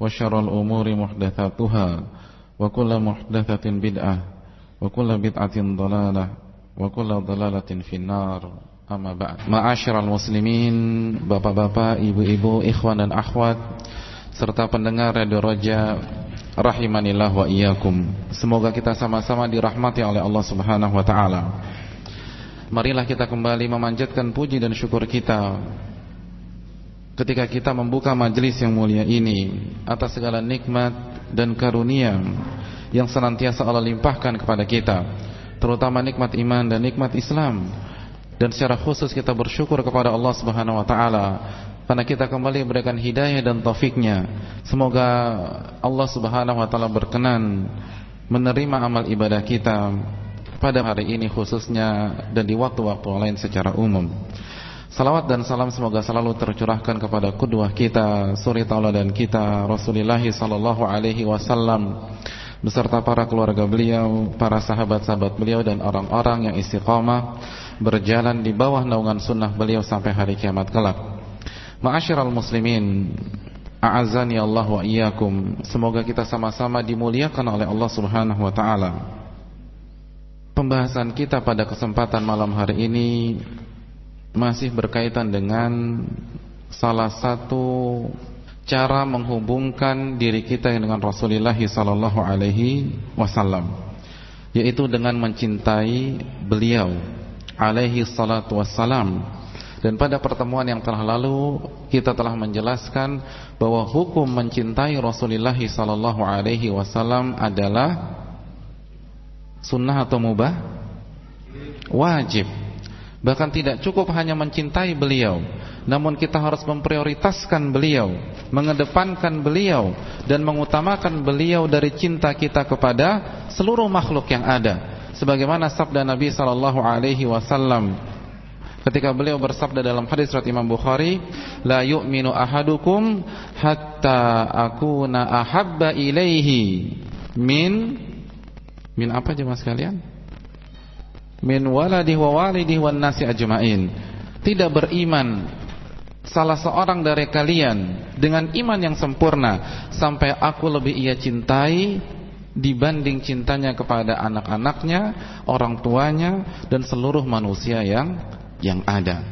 وشر الأمور محدثاتها وكل محدثة بدعة وكل بدعة ضلالة wa kullu dhalalatin finnar amma ba'd ma'asyiral muslimin bapak-bapak ibu-ibu ikhwan dan akhwat serta pendengar Radio Roja rahimanillah wa iyyakum semoga kita sama-sama dirahmati oleh Allah Subhanahu wa taala marilah kita kembali memanjatkan puji dan syukur kita ketika kita membuka majelis yang mulia ini atas segala nikmat dan karunia yang senantiasa Allah limpahkan kepada kita terutama nikmat iman dan nikmat Islam. Dan secara khusus kita bersyukur kepada Allah Subhanahu wa taala karena kita kembali memberikan hidayah dan taufiknya. Semoga Allah Subhanahu wa taala berkenan menerima amal ibadah kita pada hari ini khususnya dan di waktu-waktu lain secara umum. Salawat dan salam semoga selalu tercurahkan kepada kedua kita, suri tauladan kita, Rasulullah sallallahu alaihi wasallam beserta para keluarga beliau, para sahabat-sahabat beliau dan orang-orang yang istiqamah berjalan di bawah naungan sunnah beliau sampai hari kiamat kelak. Ma'asyiral muslimin, a'azani Allah wa iyyakum. Semoga kita sama-sama dimuliakan oleh Allah Subhanahu wa taala. Pembahasan kita pada kesempatan malam hari ini masih berkaitan dengan salah satu cara menghubungkan diri kita dengan Rasulullah sallallahu alaihi wasallam yaitu dengan mencintai beliau alaihi salatu wassalam. Dan pada pertemuan yang telah lalu kita telah menjelaskan bahwa hukum mencintai Rasulullah sallallahu alaihi wasallam adalah sunnah atau mubah? Wajib bahkan tidak cukup hanya mencintai beliau namun kita harus memprioritaskan beliau, mengedepankan beliau dan mengutamakan beliau dari cinta kita kepada seluruh makhluk yang ada. Sebagaimana sabda Nabi alaihi wasallam ketika beliau bersabda dalam hadis riwayat Imam Bukhari, "La yu'minu ahadukum hatta akuna ahabba ilaihi min min apa jemaah sekalian? Min waladihi wa wan nasi ajmain." Tidak beriman salah seorang dari kalian dengan iman yang sempurna sampai aku lebih ia cintai dibanding cintanya kepada anak-anaknya, orang tuanya dan seluruh manusia yang yang ada.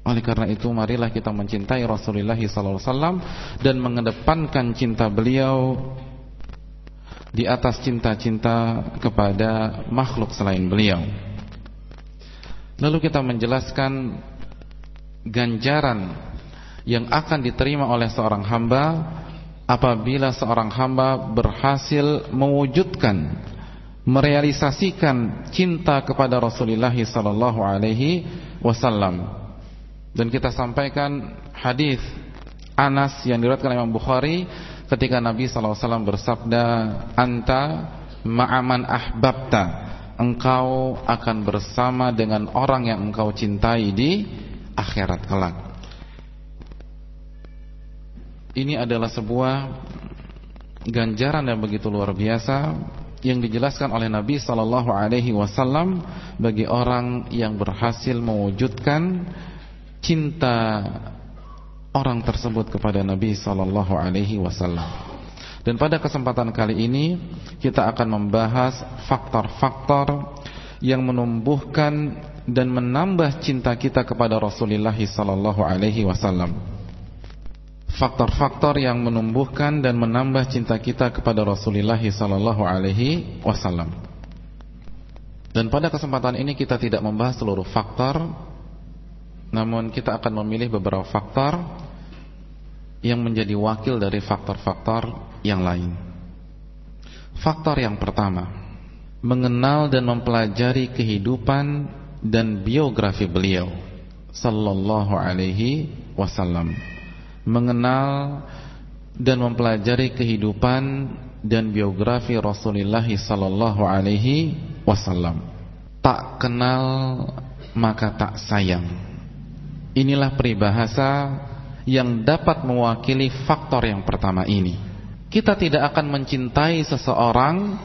Oleh karena itu marilah kita mencintai Rasulullah SAW dan mengedepankan cinta beliau di atas cinta-cinta kepada makhluk selain beliau. Lalu kita menjelaskan ganjaran yang akan diterima oleh seorang hamba apabila seorang hamba berhasil mewujudkan merealisasikan cinta kepada Rasulullah sallallahu alaihi wasallam. Dan kita sampaikan hadis Anas yang diriwayatkan Imam Bukhari ketika Nabi wasallam bersabda, "Anta ma'aman ahbabta." Engkau akan bersama dengan orang yang engkau cintai di akhirat kelak. Ini adalah sebuah ganjaran yang begitu luar biasa yang dijelaskan oleh Nabi sallallahu alaihi wasallam bagi orang yang berhasil mewujudkan cinta orang tersebut kepada Nabi sallallahu alaihi wasallam. Dan pada kesempatan kali ini kita akan membahas faktor-faktor yang menumbuhkan dan menambah cinta kita kepada Rasulullah sallallahu alaihi wasallam faktor-faktor yang menumbuhkan dan menambah cinta kita kepada Rasulullah sallallahu alaihi wasallam. Dan pada kesempatan ini kita tidak membahas seluruh faktor, namun kita akan memilih beberapa faktor yang menjadi wakil dari faktor-faktor yang lain. Faktor yang pertama, mengenal dan mempelajari kehidupan dan biografi beliau sallallahu alaihi wasallam mengenal dan mempelajari kehidupan dan biografi Rasulullah sallallahu alaihi wasallam. Tak kenal maka tak sayang. Inilah peribahasa yang dapat mewakili faktor yang pertama ini. Kita tidak akan mencintai seseorang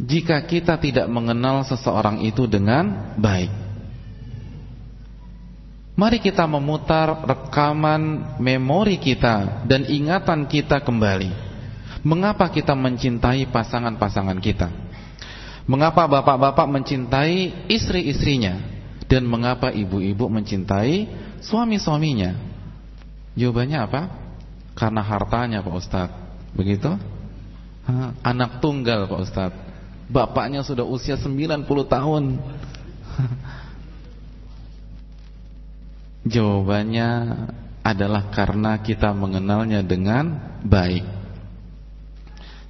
jika kita tidak mengenal seseorang itu dengan baik. Mari kita memutar rekaman memori kita dan ingatan kita kembali. Mengapa kita mencintai pasangan-pasangan kita? Mengapa bapak-bapak mencintai istri-istrinya? Dan mengapa ibu-ibu mencintai suami-suaminya? Jawabannya apa? Karena hartanya Pak Ustadz Begitu? Anak tunggal Pak Ustadz Bapaknya sudah usia 90 tahun Jawabannya adalah karena kita mengenalnya dengan baik.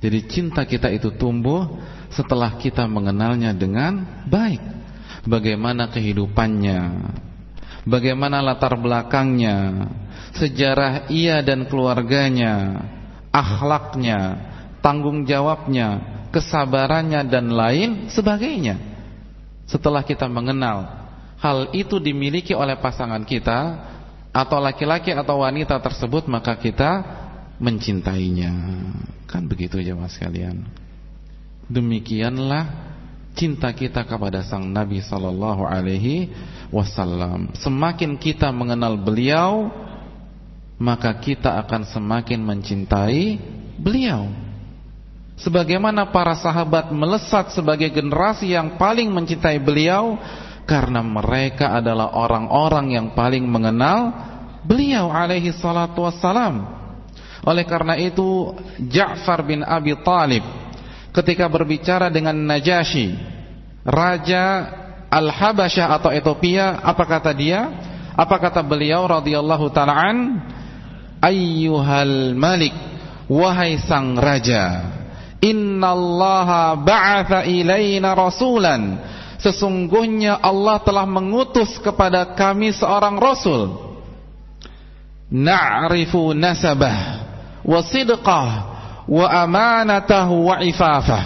Jadi cinta kita itu tumbuh setelah kita mengenalnya dengan baik. Bagaimana kehidupannya, bagaimana latar belakangnya, sejarah ia dan keluarganya, akhlaknya, tanggung jawabnya, kesabarannya dan lain sebagainya. Setelah kita mengenal hal itu dimiliki oleh pasangan kita atau laki-laki atau wanita tersebut maka kita mencintainya. Kan begitu Mas sekalian. Demikianlah cinta kita kepada sang Nabi sallallahu alaihi wasallam. Semakin kita mengenal beliau, maka kita akan semakin mencintai beliau. Sebagaimana para sahabat melesat sebagai generasi yang paling mencintai beliau, karena mereka adalah orang-orang yang paling mengenal beliau alaihi salatu wassalam. Oleh karena itu Ja'far bin Abi Talib ketika berbicara dengan Najasyi, raja Al-Habasyah atau Ethiopia, apa kata dia? Apa kata beliau radhiyallahu taala an? Ayyuhal malik, wahai sang raja, innallaha ba'atha ilaina rasulan Sesungguhnya Allah telah mengutus kepada kami seorang Rasul Na'rifu nasabah Wa sidqah Wa amanatah wa ifafah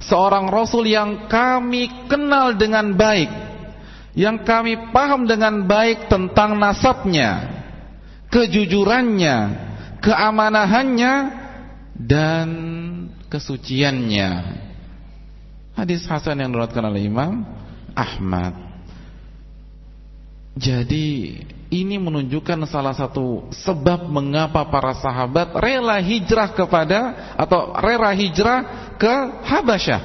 Seorang Rasul yang kami kenal dengan baik Yang kami paham dengan baik tentang nasabnya Kejujurannya Keamanahannya Dan kesuciannya Hadis Hasan yang diriwayatkan oleh Imam Ahmad. Jadi ini menunjukkan salah satu sebab mengapa para sahabat rela hijrah kepada atau rela hijrah ke Habasyah.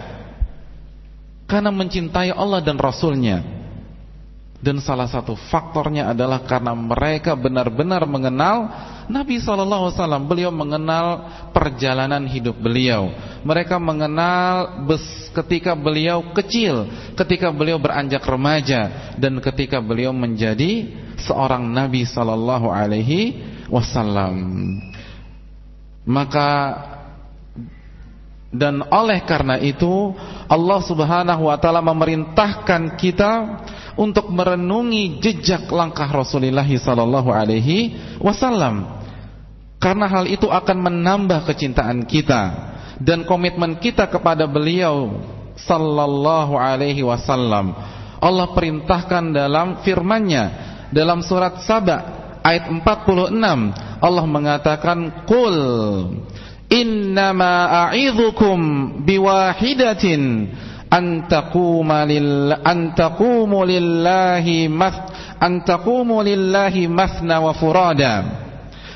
Karena mencintai Allah dan Rasulnya. Dan salah satu faktornya adalah karena mereka benar-benar mengenal Nabi SAW. Beliau mengenal perjalanan hidup beliau. Mereka mengenal ketika beliau kecil, ketika beliau beranjak remaja, dan ketika beliau menjadi seorang Nabi Sallallahu Alaihi Wasallam. Maka dan oleh karena itu Allah Subhanahu wa taala memerintahkan kita untuk merenungi jejak langkah Rasulullah sallallahu alaihi wasallam. Karena hal itu akan menambah kecintaan kita dan komitmen kita kepada beliau sallallahu alaihi wasallam. Allah perintahkan dalam firman-Nya dalam surat Saba ayat 46 Allah mengatakan qul innama a'idzukum biwahidatin an taquma lil an taqumu lillahi math an lillahi mathna wa furada.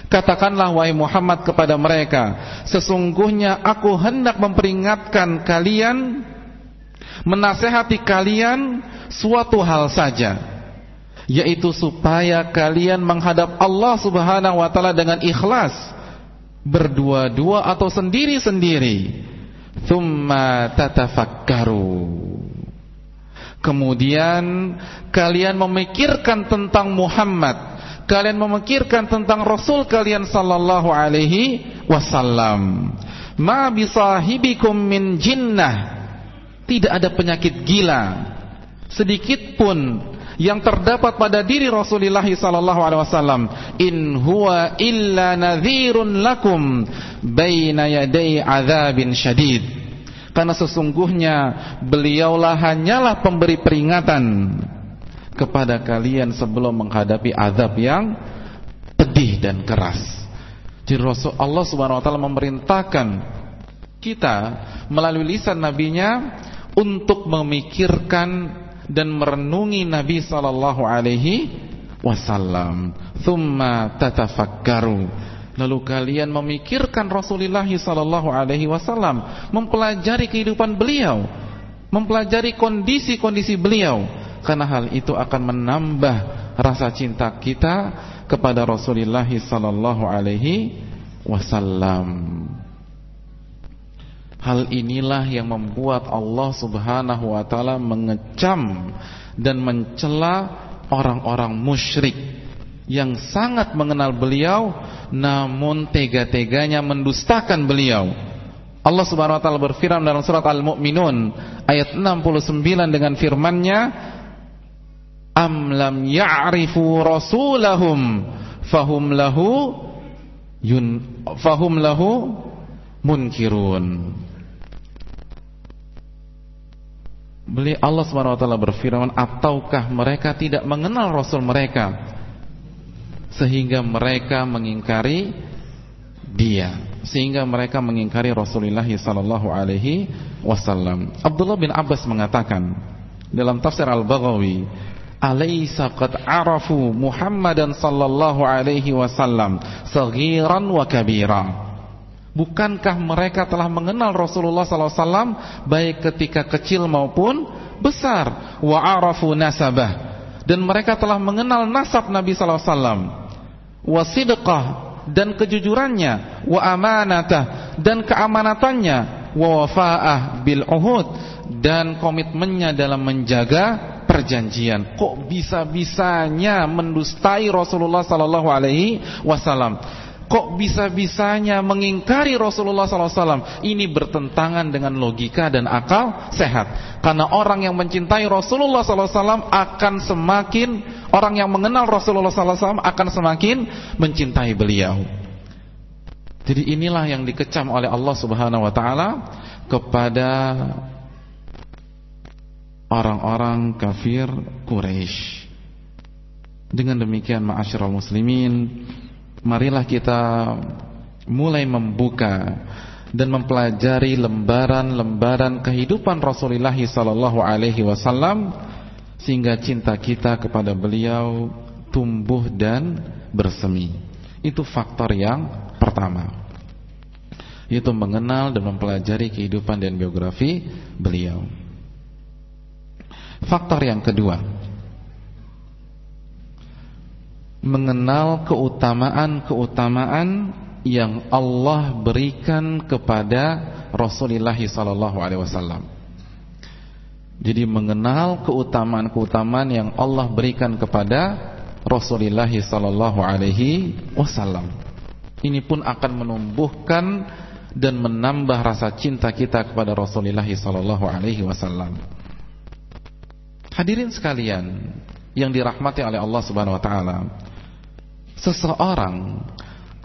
Katakanlah wahai Muhammad kepada mereka Sesungguhnya aku hendak memperingatkan kalian Menasehati kalian Suatu hal saja Yaitu supaya kalian menghadap Allah subhanahu wa ta'ala dengan ikhlas Berdua-dua atau sendiri-sendiri. Thumma tatafakkaru. Kemudian kalian memikirkan tentang Muhammad Kalian memikirkan tentang Rasul kalian sallallahu alaihi wasallam. Ma bisahibikum min jinnah. Tidak ada penyakit gila. Sedikit pun yang terdapat pada diri Rasulullah sallallahu alaihi wasallam in huwa illa nadhirun lakum baina yaday adzabin syadid karena sesungguhnya beliaulah hanyalah pemberi peringatan kepada kalian sebelum menghadapi azab yang pedih dan keras. Jadi Rasul Allah Subhanahu wa taala memerintahkan kita melalui lisan nabinya untuk memikirkan dan merenungi Nabi sallallahu alaihi wasallam. Thumma tatafakkaru Lalu kalian memikirkan Rasulullah sallallahu alaihi wasallam, mempelajari kehidupan beliau, mempelajari kondisi-kondisi beliau karena hal itu akan menambah rasa cinta kita kepada Rasulullah sallallahu alaihi wasallam. Hal inilah yang membuat Allah Subhanahu wa taala mengecam dan mencela orang-orang musyrik yang sangat mengenal beliau namun tega-teganya mendustakan beliau. Allah Subhanahu wa taala berfirman dalam surat Al-Mu'minun ayat 69 dengan firman-Nya Am lam ya'rifu rasulahum fahum lahu yun fahum lahu munkirun. Beli Allah taala berfirman ataukah mereka tidak mengenal rasul mereka sehingga mereka mengingkari dia sehingga mereka mengingkari Rasulullah wasallam. Abdullah bin Abbas mengatakan dalam tafsir Al-Baghawi, "Alaysa qad arafu Muhammadan sallallahu alaihi wasallam saghiran wa kabira?" Bukankah mereka telah mengenal Rasulullah wasallam baik ketika kecil maupun besar? Wa arafu nasabah. Dan mereka telah mengenal nasab Nabi alaihi wasallam. Wasidqah dan kejujurannya. Wa amanatah dan keamanatannya. Wa wafaah bil uhud dan komitmennya dalam menjaga perjanjian. Kok bisa-bisanya mendustai Rasulullah sallallahu alaihi wasallam Kok bisa-bisanya mengingkari Rasulullah SAW Ini bertentangan dengan logika dan akal sehat. Karena orang yang mencintai Rasulullah SAW Akan semakin Orang yang mengenal Rasulullah SAW Akan semakin mencintai beliau. Jadi inilah yang dikecam oleh Allah Subhanahu Wa Taala Kepada Orang-orang kafir Quraisy. Dengan demikian ma'asyiral muslimin marilah kita mulai membuka dan mempelajari lembaran-lembaran kehidupan Rasulullah sallallahu alaihi wasallam sehingga cinta kita kepada beliau tumbuh dan bersemi. Itu faktor yang pertama. Yaitu mengenal dan mempelajari kehidupan dan biografi beliau. Faktor yang kedua, mengenal keutamaan-keutamaan yang Allah berikan kepada Rasulullah sallallahu alaihi wasallam. Jadi mengenal keutamaan-keutamaan yang Allah berikan kepada Rasulullah sallallahu alaihi wasallam. Ini pun akan menumbuhkan dan menambah rasa cinta kita kepada Rasulullah sallallahu alaihi wasallam. Hadirin sekalian yang dirahmati oleh Allah Subhanahu wa taala seseorang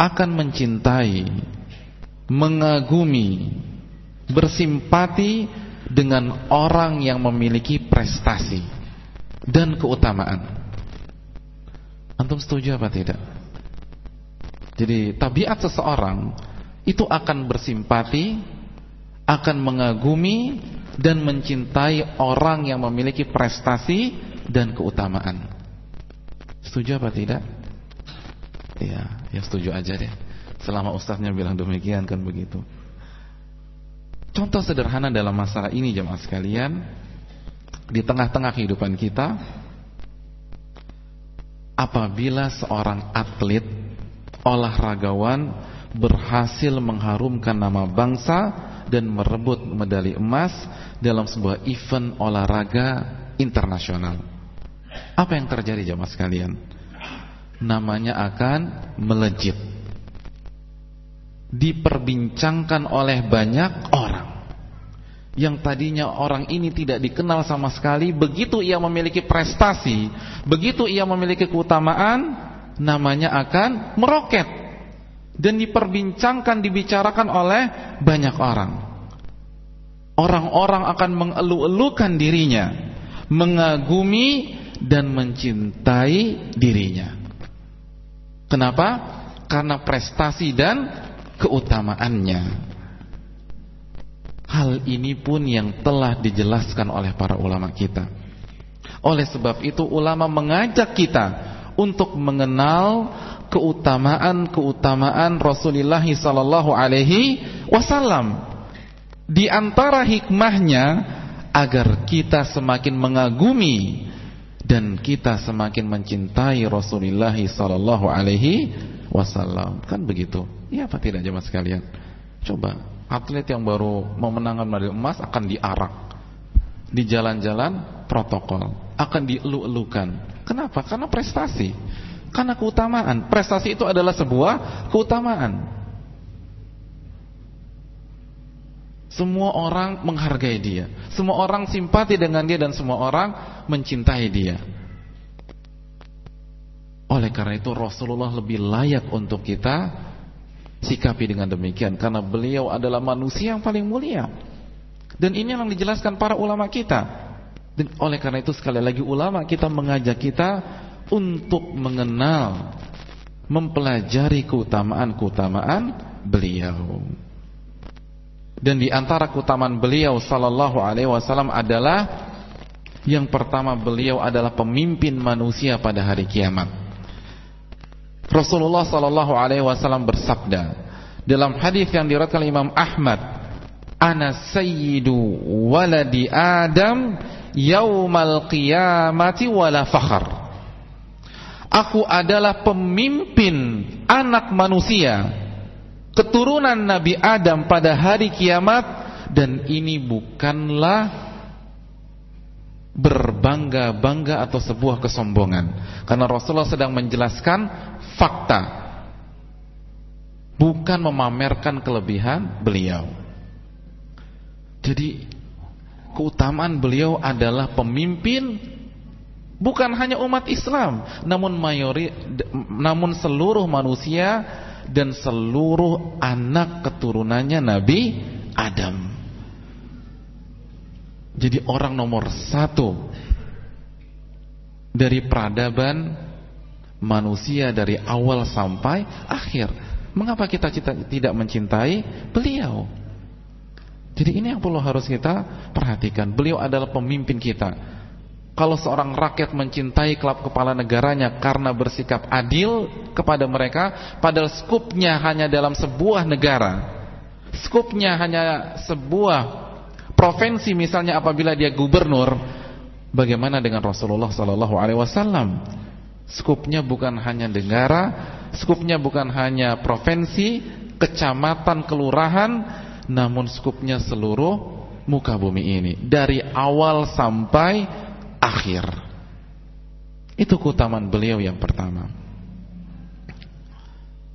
akan mencintai, mengagumi, bersimpati dengan orang yang memiliki prestasi dan keutamaan. Antum setuju apa tidak? Jadi tabiat seseorang itu akan bersimpati, akan mengagumi dan mencintai orang yang memiliki prestasi dan keutamaan. Setuju apa tidak? Ya, ya setuju aja deh. Selama ustaznya bilang demikian kan begitu. Contoh sederhana dalam masalah ini jemaah sekalian, di tengah-tengah kehidupan kita, apabila seorang atlet, olahragawan berhasil mengharumkan nama bangsa dan merebut medali emas dalam sebuah event olahraga internasional. Apa yang terjadi jemaah sekalian? Namanya akan melejit. Diperbincangkan oleh banyak orang. Yang tadinya orang ini tidak dikenal sama sekali, begitu ia memiliki prestasi, begitu ia memiliki keutamaan, namanya akan meroket dan diperbincangkan, dibicarakan oleh banyak orang. Orang-orang akan mengeluh-elukan dirinya, mengagumi dan mencintai dirinya. Kenapa? Karena prestasi dan keutamaannya. Hal ini pun yang telah dijelaskan oleh para ulama kita. Oleh sebab itu ulama mengajak kita untuk mengenal keutamaan-keutamaan Rasulullah sallallahu alaihi wasallam. Di antara hikmahnya agar kita semakin mengagumi dan kita semakin mencintai Rasulullah sallallahu alaihi wasallam. Kan begitu? Iya apa tidak jemaah sekalian? Coba atlet yang baru memenangkan medali emas akan diarak di jalan-jalan protokol, akan dielu-elukan. Kenapa? Karena prestasi. Karena keutamaan. Prestasi itu adalah sebuah keutamaan. Semua orang menghargai dia. Semua orang simpati dengan dia dan semua orang mencintai dia. Oleh karena itu Rasulullah lebih layak untuk kita sikapi dengan demikian karena beliau adalah manusia yang paling mulia. Dan ini yang dijelaskan para ulama kita. Dan oleh karena itu sekali lagi ulama kita mengajak kita untuk mengenal, mempelajari keutamaan-keutamaan beliau. Dan di antara keutamaan beliau sallallahu alaihi wasallam adalah yang pertama beliau adalah pemimpin manusia pada hari kiamat. Rasulullah sallallahu alaihi wasallam bersabda dalam hadis yang diriwayatkan Imam Ahmad, "Ana sayyidu waladi Adam yaumal qiyamati wala fakhr." Aku adalah pemimpin anak manusia Keturunan Nabi Adam pada hari kiamat Dan ini bukanlah Berbangga-bangga atau sebuah kesombongan. Karena Rasulullah sedang menjelaskan fakta. Bukan memamerkan kelebihan beliau. Jadi Keutamaan beliau adalah pemimpin Bukan hanya umat Islam, namun mayori, namun seluruh manusia dan seluruh anak keturunannya Nabi Adam. Jadi orang nomor satu dari peradaban manusia dari awal sampai akhir. Mengapa kita tidak mencintai beliau? Jadi ini yang perlu harus kita perhatikan. Beliau adalah pemimpin kita kalau seorang rakyat mencintai klub kepala negaranya karena bersikap adil kepada mereka, padahal skupnya hanya dalam sebuah negara, skupnya hanya sebuah provinsi misalnya apabila dia gubernur, bagaimana dengan Rasulullah Sallallahu Alaihi Wasallam? Skupnya bukan hanya negara, skupnya bukan hanya provinsi, kecamatan, kelurahan, namun skupnya seluruh muka bumi ini dari awal sampai akhir. Itu keutamaan beliau yang pertama.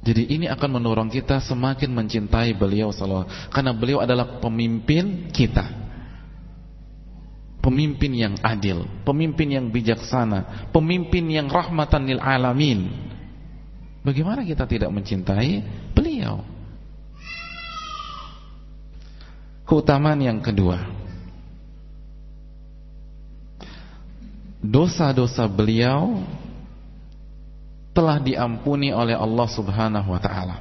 Jadi ini akan mendorong kita semakin mencintai beliau sallallahu karena beliau adalah pemimpin kita. Pemimpin yang adil, pemimpin yang bijaksana, pemimpin yang rahmatan lil alamin. Bagaimana kita tidak mencintai beliau? Keutamaan yang kedua dosa-dosa beliau telah diampuni oleh Allah Subhanahu wa taala.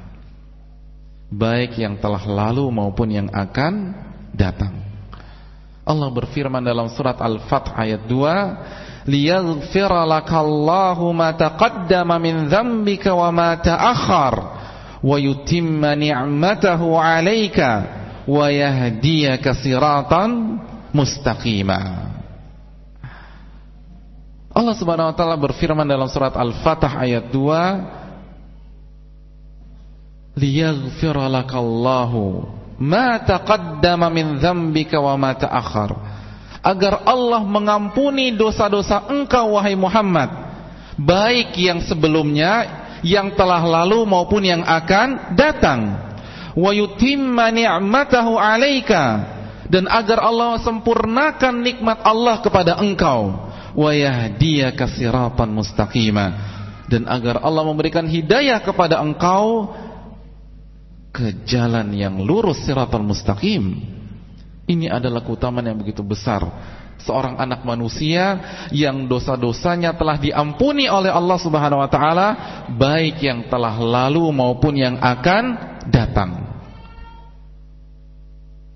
baik yang telah lalu maupun yang akan datang. Allah berfirman dalam surat Al-Fath ayat 2, "Liyaghfira lakallahu ma taqaddama min dzambika wa ma ta'akhkhar wa yutimma ni'matahu 'alaika wa yahdiyaka siratan mustaqima." Allah Subhanahu wa taala berfirman dalam surat Al-Fatih ayat 2 Liyaghfira lakallahu ma taqaddama min dzambika wa ma ta'akhkhar. Agar Allah mengampuni dosa-dosa engkau wahai Muhammad baik yang sebelumnya yang telah lalu maupun yang akan datang. Wa yutimma ni'matahu 'alaika. Dan agar Allah sempurnakan nikmat Allah kepada engkau wa yahdiyaka siratan mustaqima. Dan agar Allah memberikan hidayah kepada engkau ke jalan yang lurus siratal mustaqim. Ini adalah keutamaan yang begitu besar. Seorang anak manusia yang dosa-dosanya telah diampuni oleh Allah Subhanahu wa taala baik yang telah lalu maupun yang akan datang.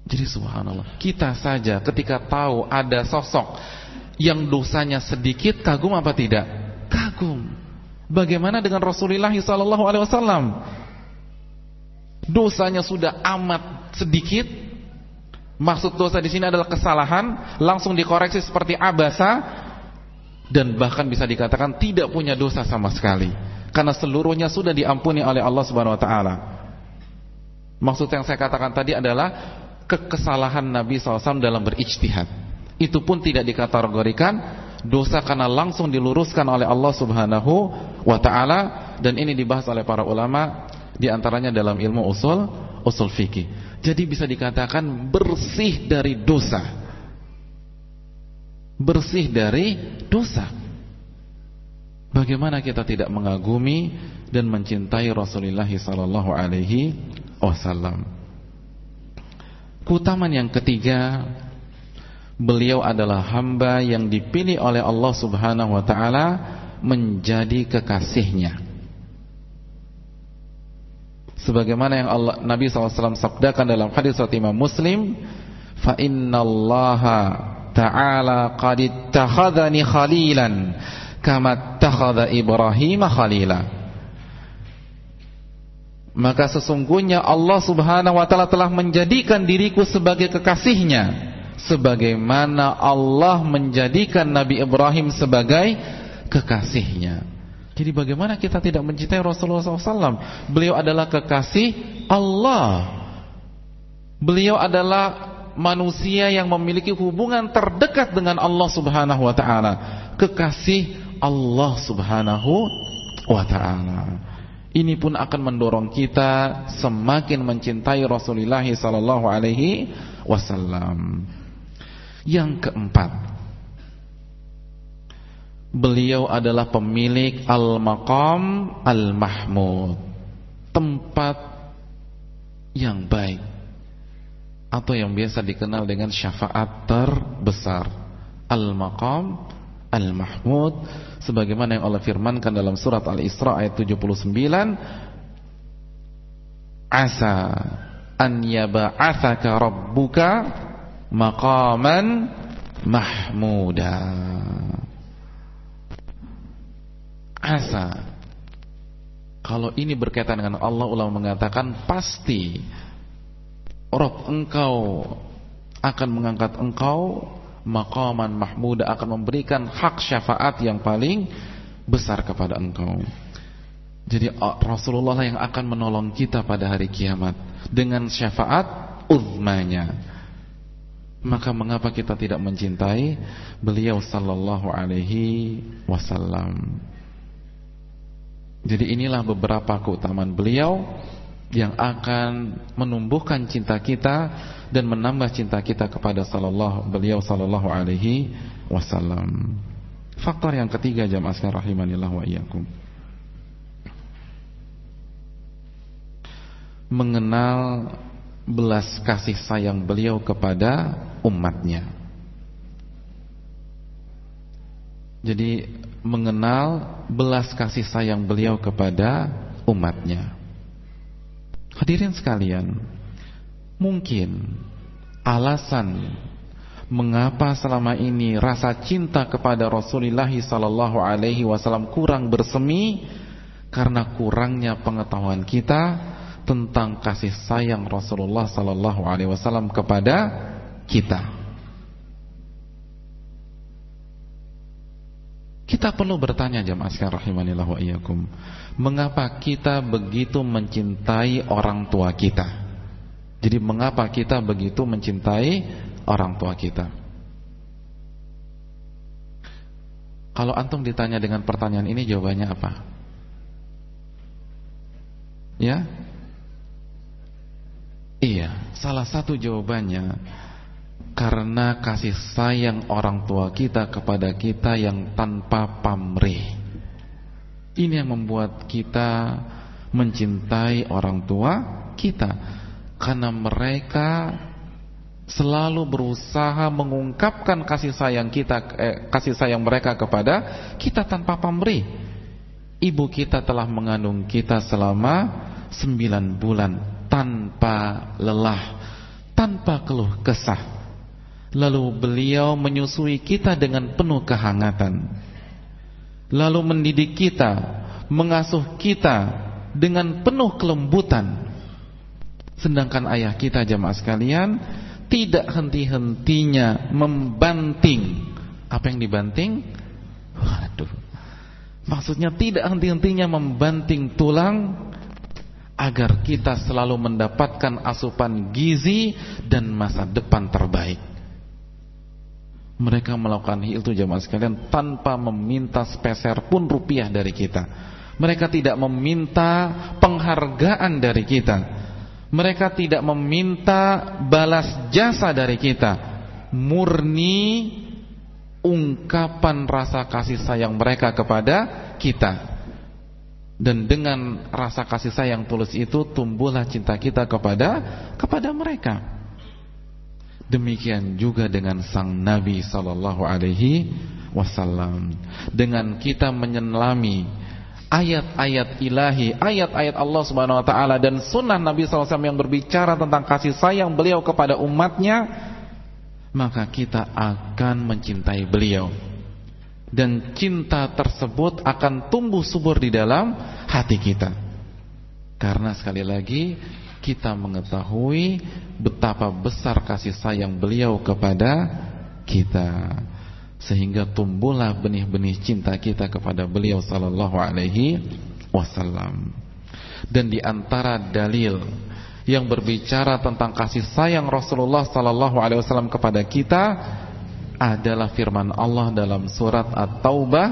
Jadi subhanallah kita saja ketika tahu ada sosok yang dosanya sedikit kagum apa tidak? Kagum. Bagaimana dengan Rasulullah sallallahu alaihi wasallam? Dosanya sudah amat sedikit. Maksud dosa di sini adalah kesalahan, langsung dikoreksi seperti abasa dan bahkan bisa dikatakan tidak punya dosa sama sekali karena seluruhnya sudah diampuni oleh Allah Subhanahu wa taala. Maksud yang saya katakan tadi adalah kekesalahan Nabi SAW dalam berijtihad itu pun tidak dikategorikan dosa karena langsung diluruskan oleh Allah Subhanahu wa taala dan ini dibahas oleh para ulama di antaranya dalam ilmu usul usul fikih. Jadi bisa dikatakan bersih dari dosa. Bersih dari dosa. Bagaimana kita tidak mengagumi dan mencintai Rasulullah sallallahu alaihi wasallam? Keutamaan yang ketiga Beliau adalah hamba yang dipilih oleh Allah Subhanahu wa taala menjadi kekasihnya. Sebagaimana yang Allah Nabi SAW sabdakan dalam hadis riwayat Imam Muslim, "Fa innallaha ta'ala qad ittakhadhani khalilan kama ittakhadha Ibrahim khalila." Maka sesungguhnya Allah Subhanahu wa taala telah menjadikan diriku sebagai kekasihnya sebagaimana Allah menjadikan Nabi Ibrahim sebagai kekasihnya. Jadi bagaimana kita tidak mencintai Rasulullah SAW? Beliau adalah kekasih Allah. Beliau adalah manusia yang memiliki hubungan terdekat dengan Allah Subhanahu wa taala. Kekasih Allah Subhanahu wa taala. Ini pun akan mendorong kita semakin mencintai Rasulullah sallallahu alaihi wasallam. Yang keempat Beliau adalah pemilik Al-Maqam Al-Mahmud Tempat yang baik Atau yang biasa dikenal dengan syafaat terbesar Al-Maqam Al-Mahmud. Sebagaimana yang Allah firmankan dalam surat Al-Isra ayat 79 Asa an yaba'athaka rabbuka maqaman mahmuda. Asa kalau ini berkaitan dengan Allah ulama mengatakan pasti Rob engkau akan mengangkat engkau maqaman mahmuda akan memberikan hak syafaat yang paling besar kepada engkau. Jadi Rasulullah yang akan menolong kita pada hari kiamat dengan syafaat uzmanya maka mengapa kita tidak mencintai beliau sallallahu alaihi wasallam? Jadi inilah beberapa keutamaan beliau yang akan menumbuhkan cinta kita dan menambah cinta kita kepada sallallahu beliau sallallahu alaihi wasallam. Faktor yang ketiga jamaah sekalian rahimanillah wa iyyakum. Mengenal belas kasih sayang beliau kepada umatnya. Jadi mengenal belas kasih sayang beliau kepada umatnya. Hadirin sekalian, mungkin alasan mengapa selama ini rasa cinta kepada Rasulullah sallallahu alaihi wasallam kurang bersemi karena kurangnya pengetahuan kita tentang kasih sayang Rasulullah sallallahu alaihi wasallam kepada kita. Kita perlu bertanya jemaah sekalian rahimanillah wa iyyakum. Mengapa kita begitu mencintai orang tua kita? Jadi mengapa kita begitu mencintai orang tua kita? Kalau antum ditanya dengan pertanyaan ini jawabannya apa? Ya? Iya, salah satu jawabannya karena kasih sayang orang tua kita kepada kita yang tanpa pamrih. Ini yang membuat kita mencintai orang tua kita karena mereka selalu berusaha mengungkapkan kasih sayang kita eh, kasih sayang mereka kepada kita tanpa pamrih. Ibu kita telah mengandung kita selama sembilan bulan tanpa lelah, tanpa keluh kesah. Lalu beliau menyusui kita dengan penuh kehangatan. Lalu mendidik kita Mengasuh kita Dengan penuh kelembutan. Sedangkan ayah kita jamaah sekalian Tidak henti-hentinya Membanting. Apa yang dibanting? Waduh. Maksudnya tidak henti-hentinya membanting tulang Agar kita selalu mendapatkan asupan gizi Dan masa depan terbaik mereka melakukan itu jamaah sekalian tanpa meminta sepeser pun rupiah dari kita. Mereka tidak meminta penghargaan dari kita. Mereka tidak meminta balas jasa dari kita. Murni ungkapan rasa kasih sayang mereka kepada kita. Dan dengan rasa kasih sayang tulus itu tumbuhlah cinta kita kepada kepada mereka. Demikian juga dengan sang Nabi sallallahu alaihi wasallam. Dengan kita menyelami ayat-ayat ilahi, ayat-ayat Allah Subhanahu wa taala dan sunnah Nabi wasallam yang berbicara tentang kasih sayang beliau kepada umatnya, maka kita akan mencintai beliau. Dan cinta tersebut akan tumbuh subur di dalam hati kita. Karena sekali lagi kita mengetahui betapa besar kasih sayang beliau kepada kita sehingga tumbuhlah benih-benih cinta kita kepada beliau sallallahu alaihi wasallam. Dan di antara dalil yang berbicara tentang kasih sayang Rasulullah sallallahu alaihi wasallam kepada kita adalah firman Allah dalam surat At-Taubah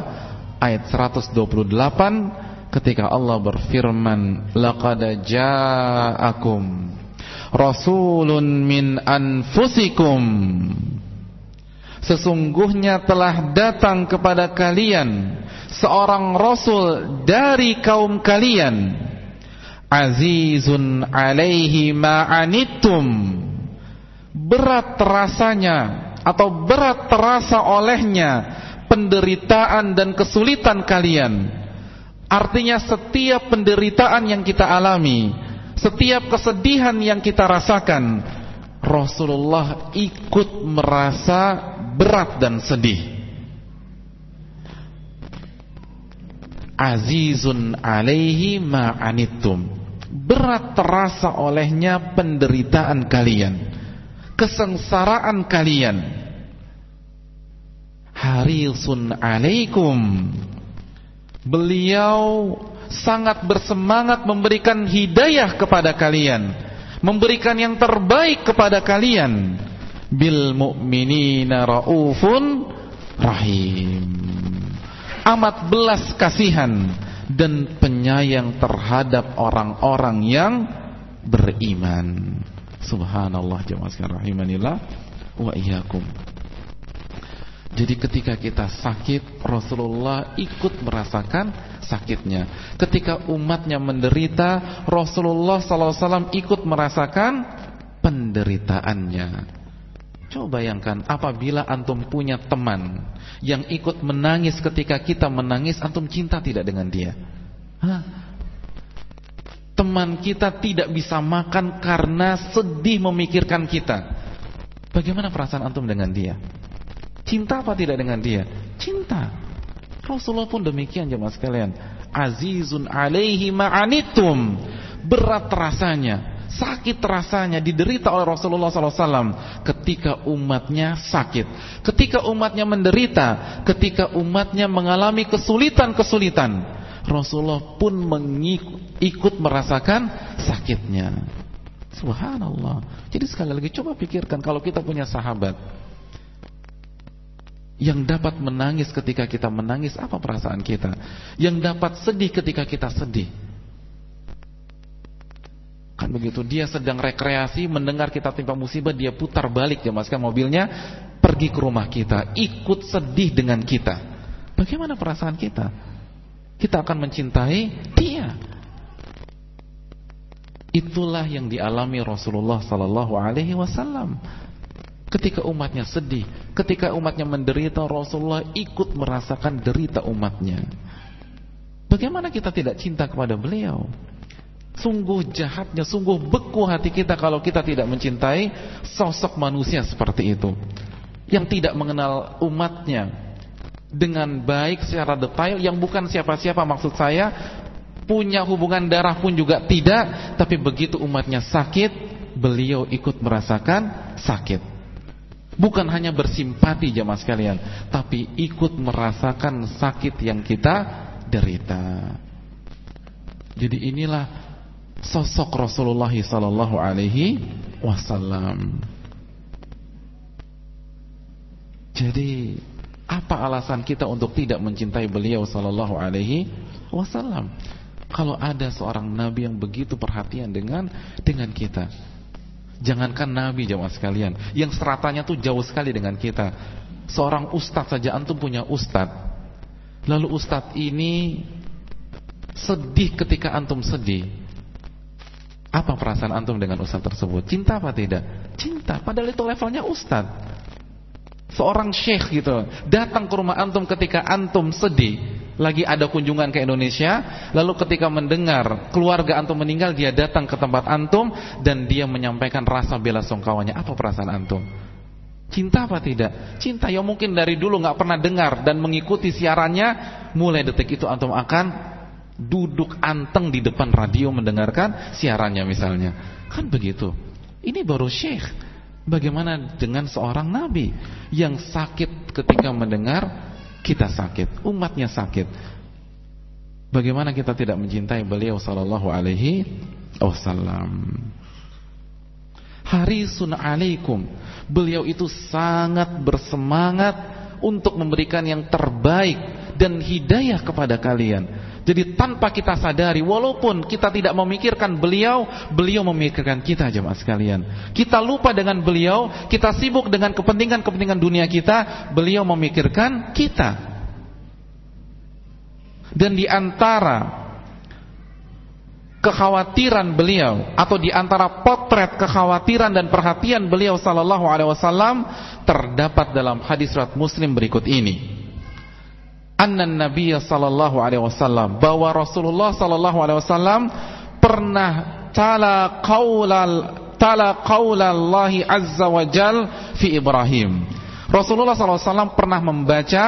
ayat 128 ketika Allah berfirman laqad ja'akum rasulun min anfusikum. Sesungguhnya telah datang kepada kalian seorang rasul dari kaum kalian. Azizun alaihi ma'anittum berat rasanya atau berat terasa olehnya penderitaan dan kesulitan kalian. Artinya setiap penderitaan yang kita alami Setiap kesedihan yang kita rasakan Rasulullah ikut merasa berat dan sedih. Azizun alaihi ma'anittum Berat terasa olehnya penderitaan kalian Kesengsaraan kalian Harisun alaikum Beliau sangat bersemangat memberikan hidayah kepada kalian, memberikan yang terbaik kepada kalian. Bil mu'minina raufun rahim. Amat belas kasihan dan penyayang terhadap orang-orang yang beriman. Subhanallah jemaah sekalian rahimanillah wa iyyakum. Jadi ketika kita sakit Rasulullah ikut merasakan sakitnya Ketika umatnya menderita Rasulullah SAW ikut merasakan penderitaannya Coba bayangkan apabila antum punya teman Yang ikut menangis ketika kita menangis Antum cinta tidak dengan dia? Hah? Teman kita tidak bisa makan karena sedih memikirkan kita. Bagaimana perasaan antum dengan dia? Cinta apa tidak dengan dia? Cinta. Rasulullah pun demikian jemaah sekalian. Azizun alaihi ma'anitum. Berat rasanya, sakit rasanya diderita oleh Rasulullah SAW ketika umatnya sakit, ketika umatnya menderita, ketika umatnya mengalami kesulitan-kesulitan. Rasulullah pun mengikut merasakan sakitnya. Subhanallah. Jadi sekali lagi coba pikirkan kalau kita punya sahabat yang dapat menangis ketika kita menangis apa perasaan kita? Yang dapat sedih ketika kita sedih. Kan begitu dia sedang rekreasi mendengar kita timpa musibah dia putar balik ya masukkan mobilnya pergi ke rumah kita ikut sedih dengan kita. Bagaimana perasaan kita? Kita akan mencintai dia. Itulah yang dialami Rasulullah sallallahu alaihi wasallam. Ketika umatnya sedih, ketika umatnya menderita, Rasulullah ikut merasakan derita umatnya. Bagaimana kita tidak cinta kepada beliau? Sungguh jahatnya, sungguh beku hati kita kalau kita tidak mencintai sosok manusia seperti itu. Yang tidak mengenal umatnya dengan baik secara detail, yang bukan siapa-siapa maksud saya, punya hubungan darah pun juga tidak, tapi begitu umatnya sakit, beliau ikut merasakan sakit. Bukan hanya bersimpati jamaah sekalian, tapi ikut merasakan sakit yang kita derita. Jadi inilah sosok Rasulullah sallallahu alaihi wasallam. Jadi apa alasan kita untuk tidak mencintai beliau sallallahu alaihi wasallam? Kalau ada seorang nabi yang begitu perhatian dengan dengan kita. Jangankan nabi jemaah sekalian, yang seratanya tuh jauh sekali dengan kita. Seorang ustadz saja antum punya ustadz. Lalu ustadz ini sedih ketika antum sedih. Apa perasaan antum dengan ustaz tersebut? Cinta apa tidak? Cinta, padahal itu levelnya ustaz. Seorang syekh gitu, datang ke rumah antum ketika antum sedih, lagi ada kunjungan ke Indonesia, lalu ketika mendengar keluarga antum meninggal, dia datang ke tempat antum dan dia menyampaikan rasa bela sungkawanya. Apa perasaan antum? Cinta apa tidak? Cinta yang mungkin dari dulu nggak pernah dengar dan mengikuti siarannya, mulai detik itu antum akan duduk anteng di depan radio mendengarkan siarannya misalnya. Kan begitu. Ini baru syekh. Bagaimana dengan seorang nabi yang sakit ketika mendengar kita sakit, umatnya sakit. Bagaimana kita tidak mencintai beliau sallallahu alaihi wasallam? Harisun alaikum. Beliau itu sangat bersemangat untuk memberikan yang terbaik dan hidayah kepada kalian. Jadi tanpa kita sadari walaupun kita tidak memikirkan beliau, beliau memikirkan kita jemaah sekalian. Kita lupa dengan beliau, kita sibuk dengan kepentingan-kepentingan dunia kita, beliau memikirkan kita. Dan di antara kekhawatiran beliau atau di antara potret kekhawatiran dan perhatian beliau sallallahu alaihi wasallam terdapat dalam hadis riwayat Muslim berikut ini anna Nabi sallallahu alaihi wasallam bahwa Rasulullah sallallahu alaihi wasallam pernah tala qaulal tala qaulallahi azza wa jal fi Ibrahim. Rasulullah sallallahu alaihi wasallam pernah membaca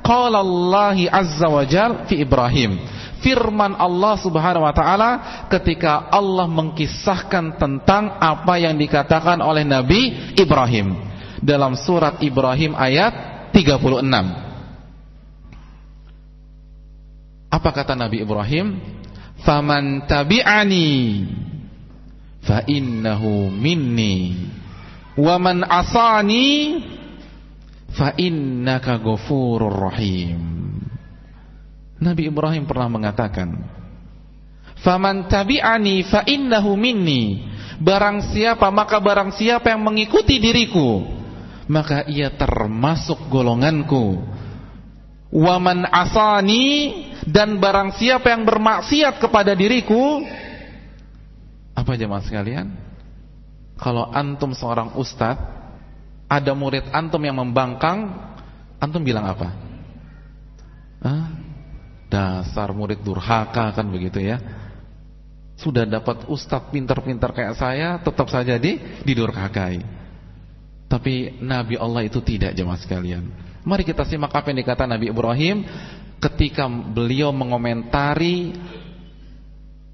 qaulallahi azza wa jal fi Ibrahim. Firman Allah Subhanahu wa taala ketika Allah mengkisahkan tentang apa yang dikatakan oleh Nabi Ibrahim dalam surat Ibrahim ayat 36. Apa kata Nabi Ibrahim? Faman tabi'ani fa innahu minni wa man asani fa innaka ghafurur rahim. Nabi Ibrahim pernah mengatakan, "Faman tabi'ani fa innahu minni." Barang siapa maka barang siapa yang mengikuti diriku, maka ia termasuk golonganku. Waman asani dan barang siapa yang bermaksiat kepada diriku apa jemaah sekalian kalau antum seorang ustadz ada murid antum yang membangkang antum bilang apa Hah? dasar murid durhaka kan begitu ya Sudah dapat ustadz pintar-pintar kayak saya, tetap saja di didurhakai. Tapi Nabi Allah itu tidak jemaah sekalian. Mari kita simak apa yang dikata Nabi Ibrahim ketika beliau mengomentari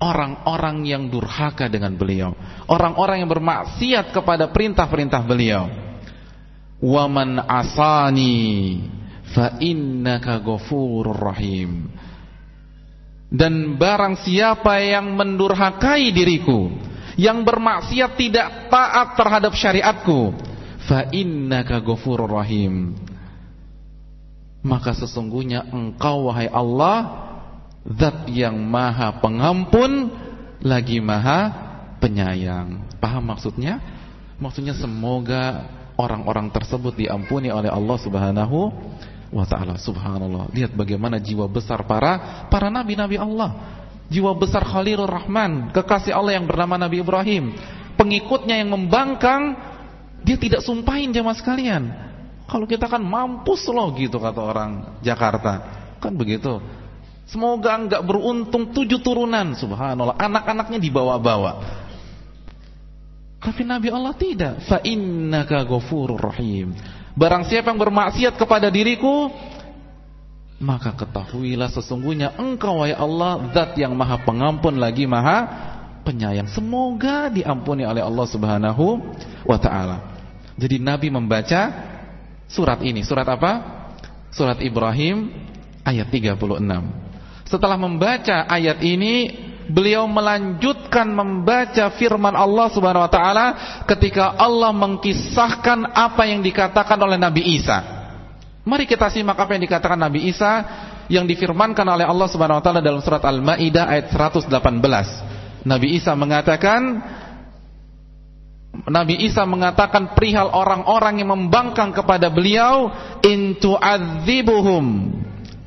orang-orang yang durhaka dengan beliau, orang-orang yang bermaksiat kepada perintah-perintah beliau. Waman asani fa innaka ghafurur rahim. Dan barang siapa yang mendurhakai diriku, yang bermaksiat tidak taat terhadap syariatku, fa innaka ghafurur rahim maka sesungguhnya engkau wahai Allah Zat yang maha pengampun Lagi maha penyayang. Paham maksudnya? Maksudnya semoga orang-orang tersebut diampuni oleh Allah subhanahu wa ta'ala. Subhanallah. Lihat bagaimana jiwa besar para Para nabi-nabi Allah. Jiwa besar Khalilur Rahman Kekasih Allah yang bernama Nabi Ibrahim. Pengikutnya yang membangkang Dia tidak sumpahin jamaah sekalian kalau kita kan mampus loh gitu kata orang Jakarta. Kan begitu. Semoga enggak beruntung tujuh turunan. Subhanallah. Anak-anaknya dibawa-bawa. Tapi Nabi Allah tidak. Fa innaka ghafurur rahim. Barang siapa yang bermaksiat kepada diriku, maka ketahuilah sesungguhnya engkau ya Allah zat yang maha pengampun lagi maha penyayang. Semoga diampuni oleh Allah Subhanahu wa taala. Jadi Nabi membaca surat ini. Surat apa? Surat Ibrahim ayat 36. Setelah membaca ayat ini, beliau melanjutkan membaca firman Allah Subhanahu wa taala ketika Allah mengkisahkan apa yang dikatakan oleh Nabi Isa. Mari kita simak apa yang dikatakan Nabi Isa yang difirmankan oleh Allah Subhanahu wa taala dalam surat Al-Maidah ayat 118. Nabi Isa mengatakan Nabi Isa mengatakan perihal orang-orang yang membangkang kepada beliau intu adzibuhum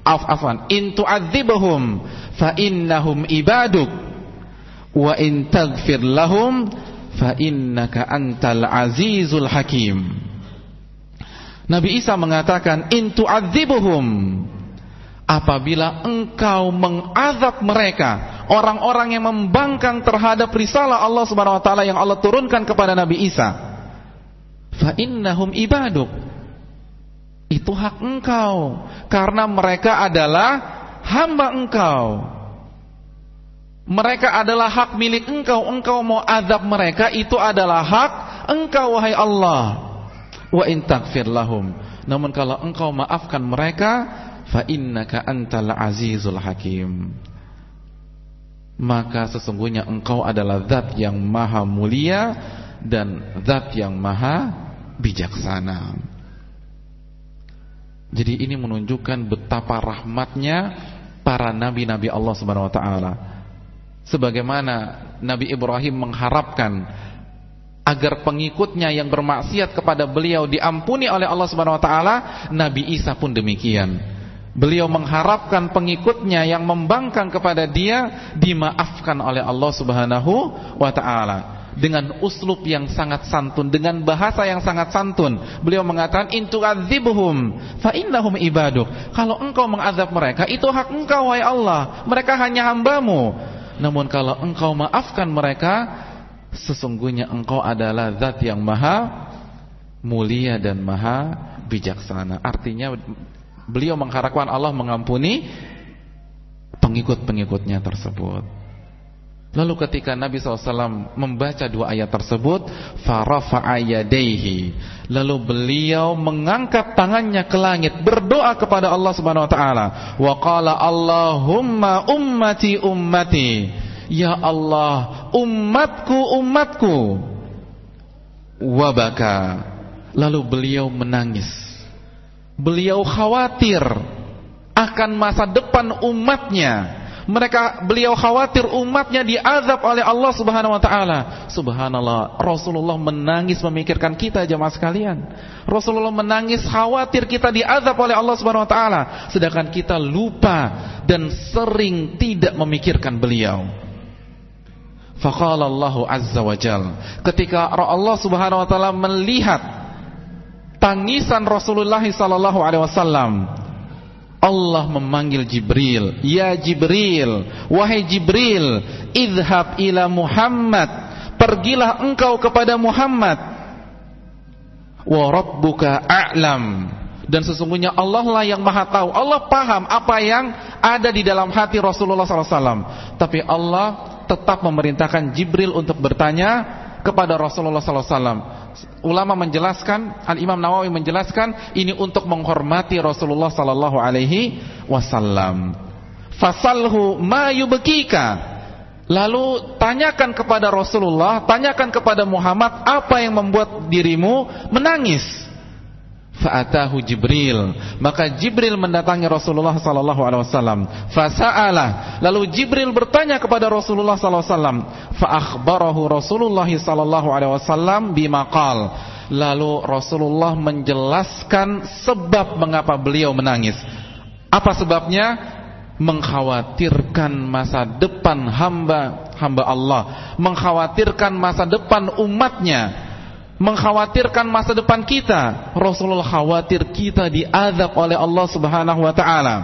af afan intu adzibuhum fa innahum ibaduk wa in taghfir lahum fa innaka antal azizul hakim. Nabi Isa mengatakan intu adzibuhum apabila engkau mengazab mereka orang-orang yang membangkang terhadap risalah Allah Subhanahu wa taala yang Allah turunkan kepada Nabi Isa. Fa innahum ibaduk. Itu hak engkau karena mereka adalah hamba engkau. Mereka adalah hak milik engkau. Engkau mau azab mereka itu adalah hak engkau wahai Allah. Wa in lahum. Namun kalau engkau maafkan mereka fa innaka antal azizul hakim maka sesungguhnya engkau adalah zat yang maha mulia dan zat yang maha bijaksana. Jadi ini menunjukkan betapa rahmatnya para nabi-nabi Allah Subhanahu wa taala. Sebagaimana Nabi Ibrahim mengharapkan agar pengikutnya yang bermaksiat kepada beliau diampuni oleh Allah Subhanahu wa taala Nabi Isa pun demikian Beliau mengharapkan pengikutnya yang membangkang kepada dia dimaafkan oleh Allah Subhanahu wa taala dengan uslub yang sangat santun, dengan bahasa yang sangat santun. Beliau mengatakan intu adzibuhum fa innahum ibaduk. Kalau engkau mengazab mereka itu hak engkau wahai Allah. Mereka hanya hambamu. Namun kalau engkau maafkan mereka sesungguhnya engkau adalah zat yang maha mulia dan maha bijaksana. Artinya Beliau mengharapkan Allah mengampuni pengikut-pengikutnya tersebut. Lalu ketika Nabi SAW membaca dua ayat tersebut, farafa'a. Lalu beliau mengangkat tangannya ke langit, berdoa kepada Allah Subhanahu wa taala. Wa qala Allahumma ummati ummati. Ya Allah, umatku umatku. Wabaka. Lalu beliau menangis Beliau khawatir akan masa depan umatnya. Mereka beliau khawatir umatnya diazab oleh Allah Subhanahu wa taala. Subhanallah, Rasulullah menangis memikirkan kita jemaah sekalian. Rasulullah menangis khawatir kita diazab oleh Allah Subhanahu wa taala, sedangkan kita lupa dan sering tidak memikirkan beliau. Faqala Allah azza wa ketika Allah Subhanahu wa taala melihat tangisan Rasulullah sallallahu alaihi wasallam. Allah memanggil Jibril, "Ya Jibril, wahai Jibril, idhab ila Muhammad, pergilah engkau kepada Muhammad. Wa rabbuka a'lam." Dan sesungguhnya Allah lah yang maha tahu. Allah paham apa yang ada di dalam hati Rasulullah SAW. Tapi Allah tetap memerintahkan Jibril untuk bertanya kepada Rasulullah SAW ulama menjelaskan, Al Imam Nawawi menjelaskan ini untuk menghormati Rasulullah sallallahu alaihi wasallam. Fasalhu ma yubkika. Lalu tanyakan kepada Rasulullah, tanyakan kepada Muhammad apa yang membuat dirimu menangis. Fa'atahu Jibril Maka Jibril mendatangi Rasulullah sallallahu alaihi wasallam. Fasa'alah. Lalu Jibril bertanya kepada Rasulullah sallallahu alaihi wasallam. Fa'akhbarahu Rasulullah sallallahu alaihi wasallam bimaqal. Lalu Rasulullah menjelaskan sebab mengapa beliau menangis. Apa sebabnya? Mengkhawatirkan masa depan hamba hamba Allah, mengkhawatirkan masa depan umatnya mengkhawatirkan masa depan kita. Rasulullah khawatir kita diazab oleh Allah Subhanahu wa taala.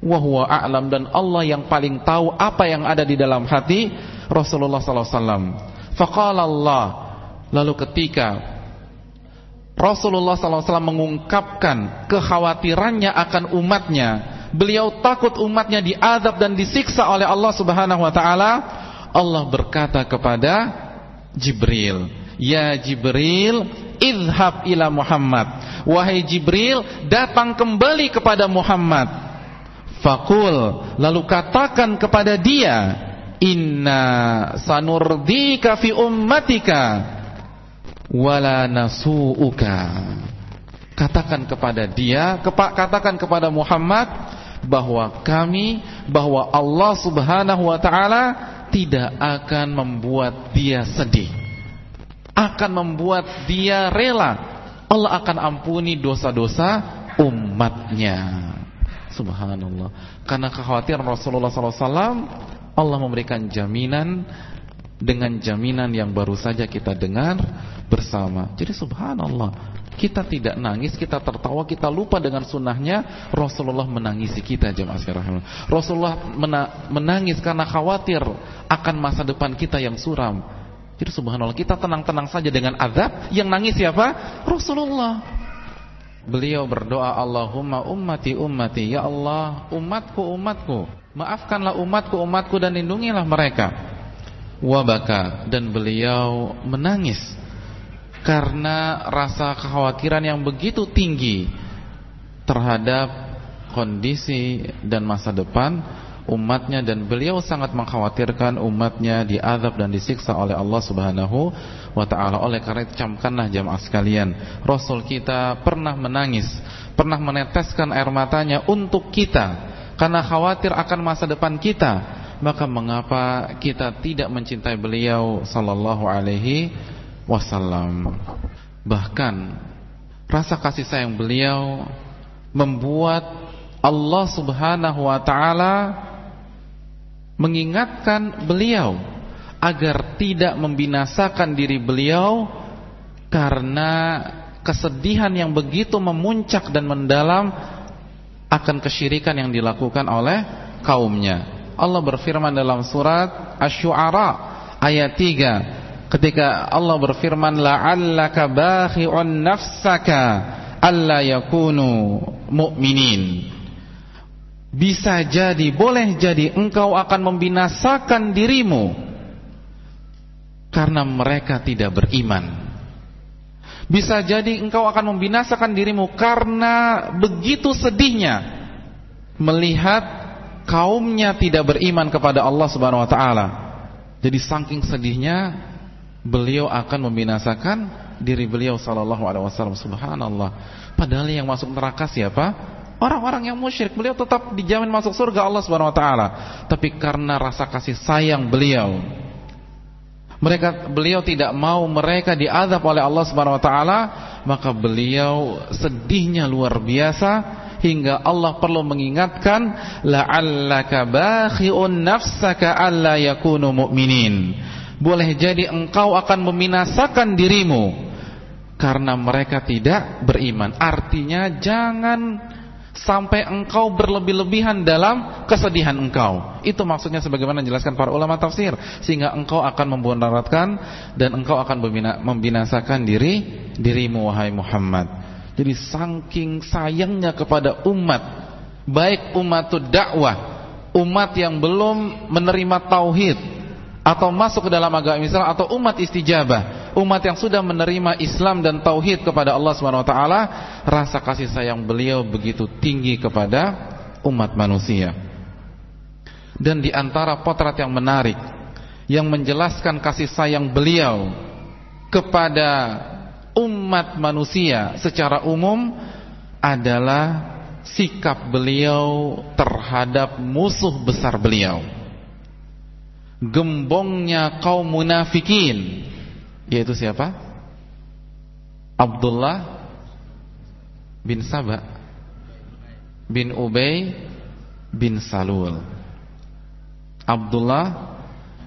Wa huwa a'lam dan Allah yang paling tahu apa yang ada di dalam hati Rasulullah sallallahu alaihi wasallam. Faqala Allah lalu ketika Rasulullah sallallahu alaihi wasallam mengungkapkan kekhawatirannya akan umatnya, beliau takut umatnya diazab dan disiksa oleh Allah Subhanahu wa taala. Allah berkata kepada Jibril, Ya Jibril, idhab ila Muhammad. Wahai Jibril, datang kembali kepada Muhammad. Fakul, lalu katakan kepada dia, Inna sanurdika fi ummatika wala nasu'uka. Katakan kepada dia, katakan kepada Muhammad bahwa kami, bahwa Allah Subhanahu wa taala tidak akan membuat dia sedih akan membuat dia rela. Allah akan ampuni dosa-dosa umatnya. Subhanallah. Karena kekhawatiran Rasulullah SAW Allah memberikan jaminan. Dengan jaminan yang baru saja kita dengar bersama. Jadi subhanallah kita tidak nangis, kita tertawa, kita lupa dengan sunnahnya. Rasulullah menangisi kita jemaah sekalian. Rasulullah menangis karena khawatir akan masa depan kita yang suram jadi subhanallah kita tenang-tenang saja dengan azab. Yang nangis siapa? Rasulullah. Beliau berdoa Allahumma ummati ummati Ya Allah umatku umatku. Maafkanlah umatku umatku dan lindungilah mereka. Wabaka Dan beliau menangis. Karena rasa kekhawatiran yang begitu tinggi Terhadap kondisi dan masa depan umatnya dan beliau sangat mengkhawatirkan umatnya diazab dan disiksa oleh Allah Subhanahu wa taala. Oleh karena itu camkanlah jamaah sekalian, Rasul kita pernah menangis, pernah meneteskan air matanya untuk kita karena khawatir akan masa depan kita. Maka mengapa kita tidak mencintai beliau sallallahu alaihi wasallam? Bahkan rasa kasih sayang beliau membuat Allah Subhanahu wa taala mengingatkan beliau agar tidak membinasakan diri beliau karena kesedihan yang begitu memuncak dan mendalam akan kesyirikan yang dilakukan oleh kaumnya. Allah berfirman dalam surat Asy-Syu'ara ayat 3 ketika Allah berfirman la'allaka bakhi'un nafsaka alla yakunu mu'minin bisa jadi, boleh jadi engkau akan membinasakan dirimu karena mereka tidak beriman. Bisa jadi engkau akan membinasakan dirimu karena begitu sedihnya melihat kaumnya tidak beriman kepada Allah Subhanahu wa taala. Jadi saking sedihnya beliau akan membinasakan diri beliau sallallahu alaihi wasallam subhanallah. Padahal yang masuk neraka siapa? Orang-orang yang musyrik beliau tetap dijamin masuk surga Allah Subhanahu wa taala. Tapi karena rasa kasih sayang beliau mereka beliau tidak mau mereka diazab oleh Allah Subhanahu wa taala, maka beliau sedihnya luar biasa hingga Allah perlu mengingatkan la'allaka bakhi'un nafsaka alla yakunu mu'minin. Boleh jadi engkau akan membinasakan dirimu karena mereka tidak beriman. Artinya jangan sampai engkau berlebih-lebihan dalam kesedihan engkau. Itu maksudnya sebagaimana dijelaskan para ulama tafsir, sehingga engkau akan membuaratkan dan engkau akan membinasakan diri dirimu wahai Muhammad. Jadi saking sayangnya kepada umat, baik umat dakwah, umat yang belum menerima tauhid atau masuk ke dalam agama Islam atau umat istijabah, umat yang sudah menerima Islam dan tauhid kepada Allah taala, rasa kasih sayang beliau begitu tinggi kepada umat manusia. Dan di antara potret yang menarik yang menjelaskan kasih sayang beliau kepada umat manusia secara umum adalah sikap beliau terhadap musuh besar beliau. Gembongnya kaum munafikin yaitu siapa? Abdullah bin Sabah bin Ubay bin Salul. Abdullah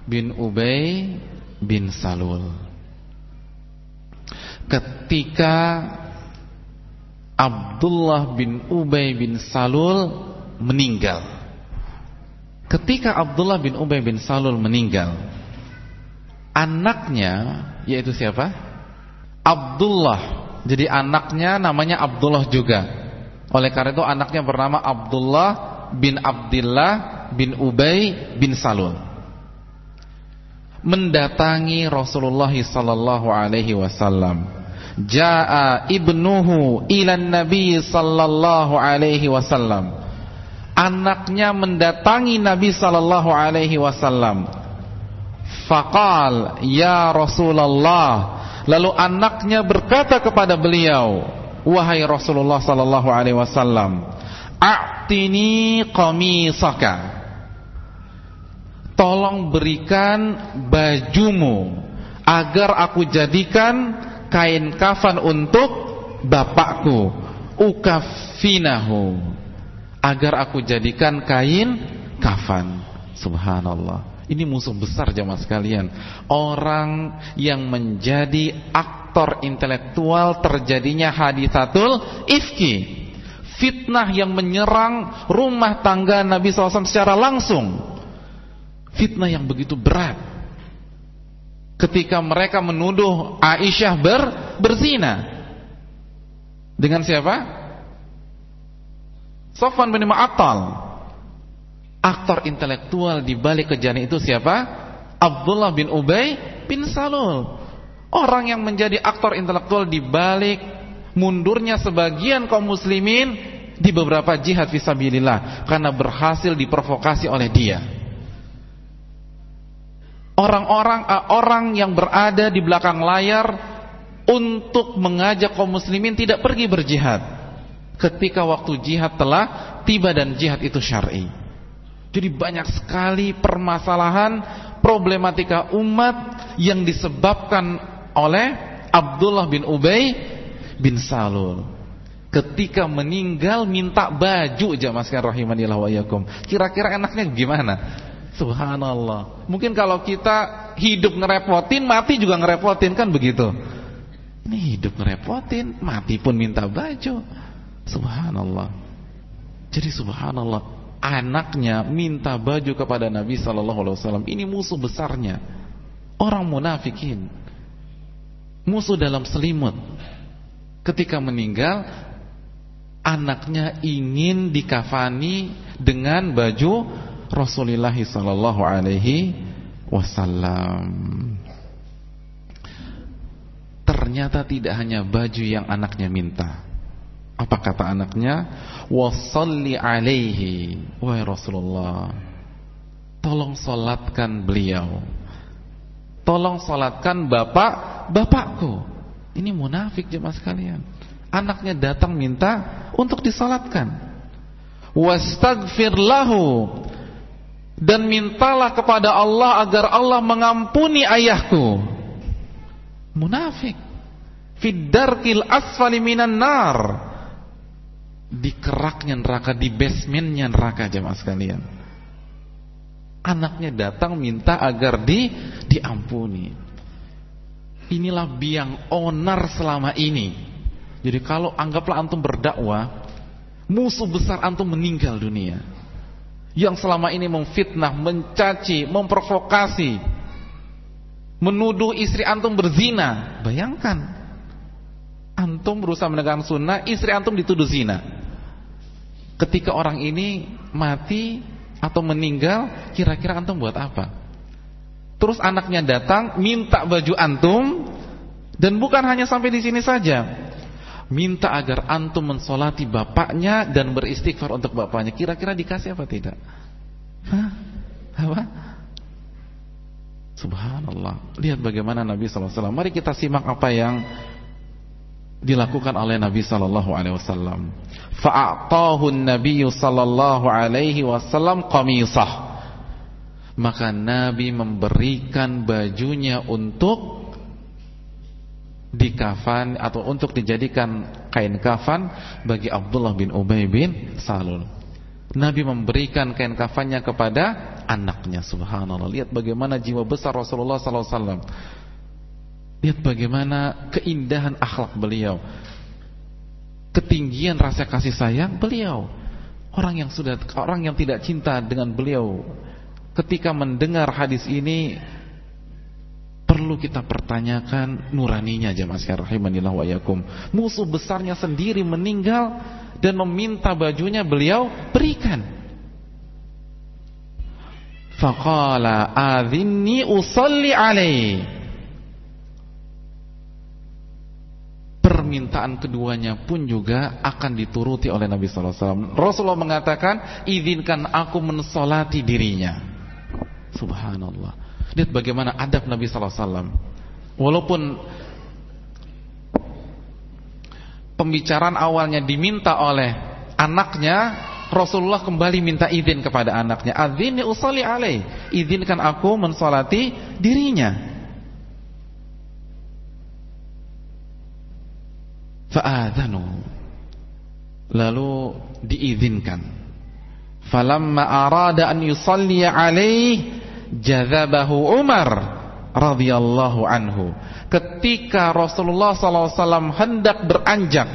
bin Ubay bin Salul ketika Abdullah bin Ubay bin Salul meninggal. Ketika Abdullah bin Ubay bin Salul meninggal, anaknya yaitu siapa? Abdullah. Jadi anaknya namanya Abdullah juga. Oleh karena itu anaknya bernama Abdullah bin Abdullah bin Ubay bin Salul. Mendatangi Rasulullah sallallahu alaihi wasallam Jaa ibnuhu ilan Nabi sallallahu alaihi wasallam. Anaknya mendatangi Nabi sallallahu alaihi wasallam. Faqal ya Rasulullah. Lalu anaknya berkata kepada beliau, wahai Rasulullah sallallahu alaihi wasallam, "A'tini qamisaka." Tolong berikan bajumu agar aku jadikan kain kafan untuk bapakku ukafinahu agar aku jadikan kain kafan subhanallah ini musuh besar jamaah sekalian. Orang yang menjadi aktor intelektual terjadinya hadisatul ifki. Fitnah yang menyerang rumah tangga Nabi SAW secara langsung. Fitnah yang begitu berat. Ketika mereka menuduh Aisyah ber, berzina. Dengan siapa? Sofwan bin Ma'attal aktor intelektual di balik kejadian itu siapa? Abdullah bin Ubay bin Salul orang yang menjadi aktor intelektual di balik mundurnya sebagian kaum muslimin di beberapa jihad fisabilillah karena berhasil diprovokasi oleh dia orang-orang uh, orang yang berada di belakang layar untuk mengajak kaum muslimin tidak pergi berjihad ketika waktu jihad telah tiba dan jihad itu syar'i. Jadi banyak sekali permasalahan problematika umat yang disebabkan oleh Abdullah bin Ubay bin Salul. Ketika meninggal minta baju jamaah sekalian rahimanillah wa Kira-kira enaknya gimana? Subhanallah. Mungkin kalau kita hidup ngerepotin, mati juga ngerepotin kan begitu. Ini hidup ngerepotin, mati pun minta baju. Subhanallah. Jadi subhanallah, anaknya minta baju kepada Nabi sallallahu alaihi wasallam. Ini musuh besarnya. Orang munafikin. Musuh dalam selimut. Ketika meninggal, anaknya ingin dikafani dengan baju Rasulullah sallallahu alaihi wasallam. Ternyata tidak hanya baju yang anaknya minta. Apa kata anaknya? Wasalli alaihi. Wahai Rasulullah, tolong salatkan beliau. Tolong salatkan bapak bapakku. Ini munafik jemaah sekalian. Anaknya datang minta untuk disalatkan. Wastagfir lahu dan mintalah kepada Allah agar Allah mengampuni ayahku. Munafik. Fiddarkil asfali minan nar. Di keraknya neraka, di basementnya neraka jemaah sekalian. Anaknya datang minta agar di diampuni. Inilah biang onar selama ini. Jadi kalau anggaplah antum berdakwah Musuh besar antum meninggal dunia. Yang selama ini memfitnah, mencaci, memprovokasi, menuduh istri antum berzina. Bayangkan. Antum berusaha menegakkan sunnah, istri antum dituduh zina. Ketika orang ini mati atau meninggal, kira-kira antum buat apa? Terus anaknya datang, minta baju antum, dan bukan hanya sampai di sini saja minta agar antum mensolati bapaknya dan beristighfar untuk bapaknya. Kira-kira dikasih apa tidak? Hah? Apa? Subhanallah. Lihat bagaimana Nabi SAW. Mari kita simak apa yang dilakukan oleh Nabi Sallallahu Alaihi Wasallam. Fa'atahu Nabi Sallallahu Alaihi Wasallam qamisah. Maka Nabi memberikan bajunya untuk di kafan atau untuk dijadikan kain kafan bagi Abdullah bin Ubay bin Salul. Nabi memberikan kain kafannya kepada anaknya subhanallah. Lihat bagaimana jiwa besar Rasulullah sallallahu alaihi wasallam. Lihat bagaimana keindahan akhlak beliau. Ketinggian rasa kasih sayang beliau. Orang yang sudah orang yang tidak cinta dengan beliau ketika mendengar hadis ini perlu kita pertanyakan nuraninya jemaah sekalian rahimanillah wa yakum. Musuh besarnya sendiri meninggal dan meminta bajunya beliau berikan. Faqala adhinni usalli alaih. Permintaan keduanya pun juga akan dituruti oleh Nabi sallallahu alaihi wasallam. Rasulullah mengatakan, "Izinkan aku mensolati dirinya." Subhanallah. Lihat bagaimana adab Nabi sallallahu alaihi wasallam. Walaupun pembicaraan awalnya diminta oleh anaknya, Rasulullah kembali minta izin kepada anaknya. Adzini usalli alaih. Izinkan aku mensolati dirinya. Fa'adhanu. Lalu diizinkan. Falamma arada an yusalli alaih jazabahu Umar radhiyallahu anhu ketika Rasulullah SAW hendak beranjak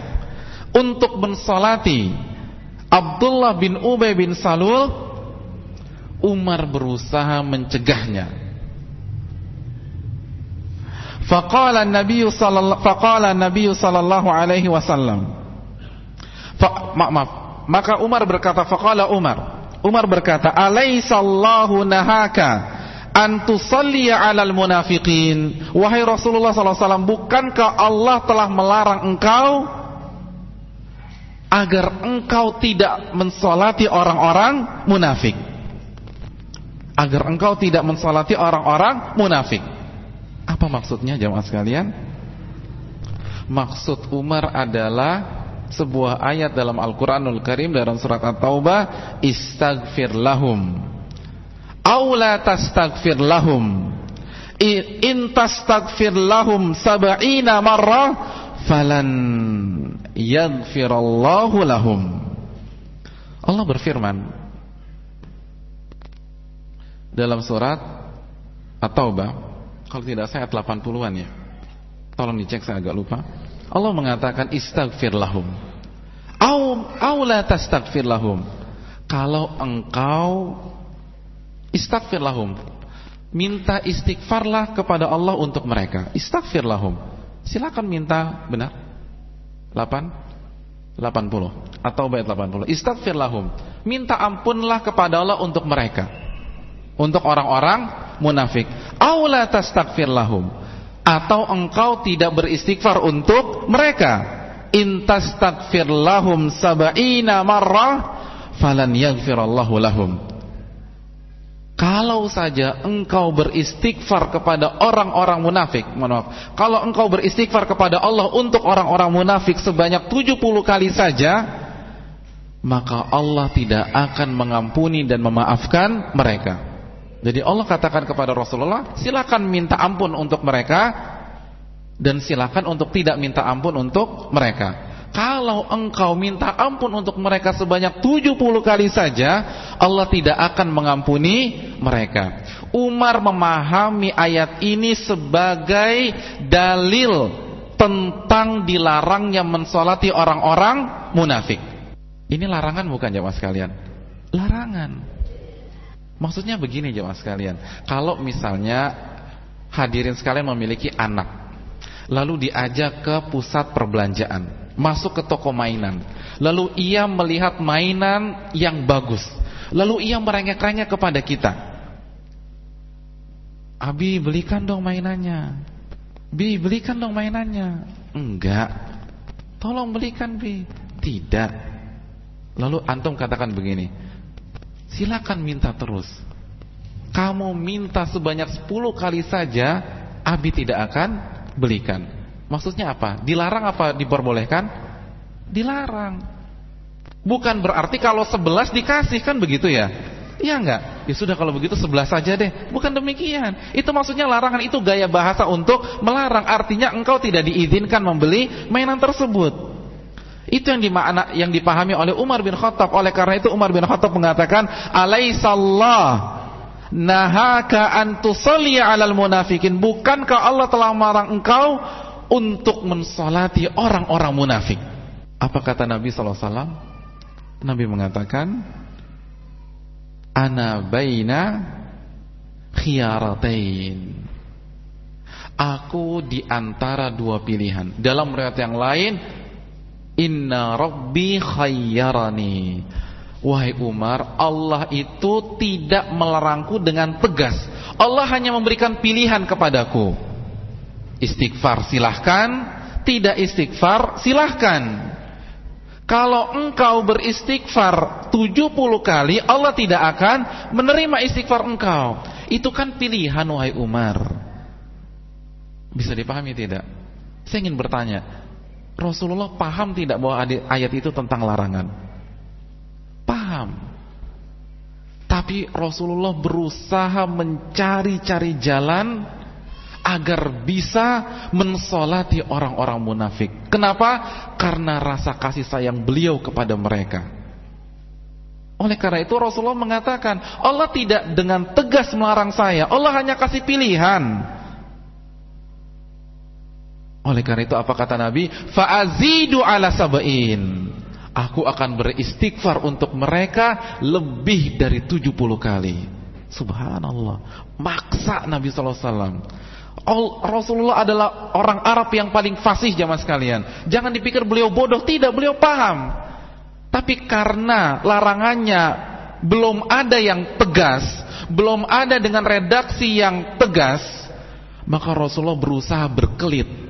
untuk mensalati Abdullah bin Ubay bin Salul Umar berusaha mencegahnya faqala Nabi sallallahu faqala Nabi sallallahu alaihi wasallam maaf maka Umar berkata faqala Umar Umar berkata, "Alaisallahu nahaka an tusalliya 'alal munafiqin?" Wahai Rasulullah sallallahu alaihi wasallam, bukankah Allah telah melarang engkau agar engkau tidak mensolati orang-orang munafik? Agar engkau tidak mensolati orang-orang munafik. Apa maksudnya jemaah sekalian? Maksud Umar adalah sebuah ayat dalam Al-Qur'anul Karim dalam surat At-Taubah, "Istaghfir lahum." Aula tastaghfir lahum. In tastaghfir lahum sab'ina marrah falan yaghfirallahu lahum. Allah berfirman dalam surat At-Taubah, kalau tidak saya 80-an ya. Tolong dicek saya agak lupa. Allah mengatakan istaghfir lahum. Au au la tastaghfir lahum. Kalau engkau istaghfir lahum, minta istighfarlah kepada Allah untuk mereka. Istaghfir lahum. Silakan minta benar. 8 80 atau bayat 80. Istaghfir lahum. Minta ampunlah kepada Allah untuk mereka. Untuk orang-orang munafik. Au la tastaghfir lahum atau engkau tidak beristighfar untuk mereka intastaghfir lahum sab'ina marrah falan yaghfirallahu lahum kalau saja engkau beristighfar kepada orang-orang munafik, maaf. Kalau engkau beristighfar kepada Allah untuk orang-orang munafik sebanyak 70 kali saja, maka Allah tidak akan mengampuni dan memaafkan mereka. Jadi Allah katakan kepada Rasulullah, silakan minta ampun untuk mereka dan silakan untuk tidak minta ampun untuk mereka. Kalau engkau minta ampun untuk mereka sebanyak 70 kali saja, Allah tidak akan mengampuni mereka. Umar memahami ayat ini sebagai dalil tentang dilarangnya mensolati orang-orang munafik. Ini larangan bukan jemaah sekalian? Larangan. Maksudnya begini jemaah sekalian, kalau misalnya hadirin sekalian memiliki anak, lalu diajak ke pusat perbelanjaan, masuk ke toko mainan, lalu ia melihat mainan yang bagus, lalu ia merengek-rengek kepada kita. Abi belikan dong mainannya. Bi belikan dong mainannya. Enggak. Tolong belikan Bi. Tidak. Lalu antum katakan begini, silakan minta terus. Kamu minta sebanyak 10 kali saja, Abi tidak akan belikan. Maksudnya apa? Dilarang apa diperbolehkan? Dilarang. Bukan berarti kalau 11 dikasih kan begitu ya? Iya enggak? Ya sudah kalau begitu 11 saja deh. Bukan demikian. Itu maksudnya larangan itu gaya bahasa untuk melarang. Artinya engkau tidak diizinkan membeli mainan tersebut. Itu yang dimakna yang dipahami oleh Umar bin Khattab. Oleh karena itu Umar bin Khattab mengatakan, "Alaisallah nahaka an 'alal munafikin." Bukankah Allah telah melarang engkau untuk mensolati orang-orang munafik? Apa kata Nabi sallallahu alaihi wasallam? Nabi mengatakan, "Ana baina khiyaratain." Aku di antara dua pilihan. Dalam riwayat yang lain, Inna Rabbi khayyarani. Wahai Umar Allah itu tidak melarangku dengan tegas. Allah hanya memberikan pilihan kepadaku. Istighfar silahkan. Tidak istighfar silahkan. Kalau engkau beristighfar 70 kali Allah tidak akan menerima istighfar engkau. Itu kan pilihan wahai Umar. Bisa dipahami tidak? Saya ingin bertanya Rasulullah paham tidak bahwa ayat itu tentang larangan? Paham. Tapi Rasulullah berusaha mencari-cari jalan agar bisa mensolati orang-orang munafik. Kenapa? Karena rasa kasih sayang beliau kepada mereka. Oleh karena itu Rasulullah mengatakan, Allah tidak dengan tegas melarang saya, Allah hanya kasih pilihan. Oleh karena itu apa kata Nabi? Fa'azidu ala sab'in. Aku akan beristighfar untuk mereka lebih dari 70 kali. Subhanallah. Maksa Nabi wasallam. Rasulullah adalah orang Arab yang paling fasih zaman sekalian. Jangan dipikir beliau bodoh, tidak, beliau paham. Tapi karena larangannya belum ada yang tegas, belum ada dengan redaksi yang tegas, maka Rasulullah berusaha berkelit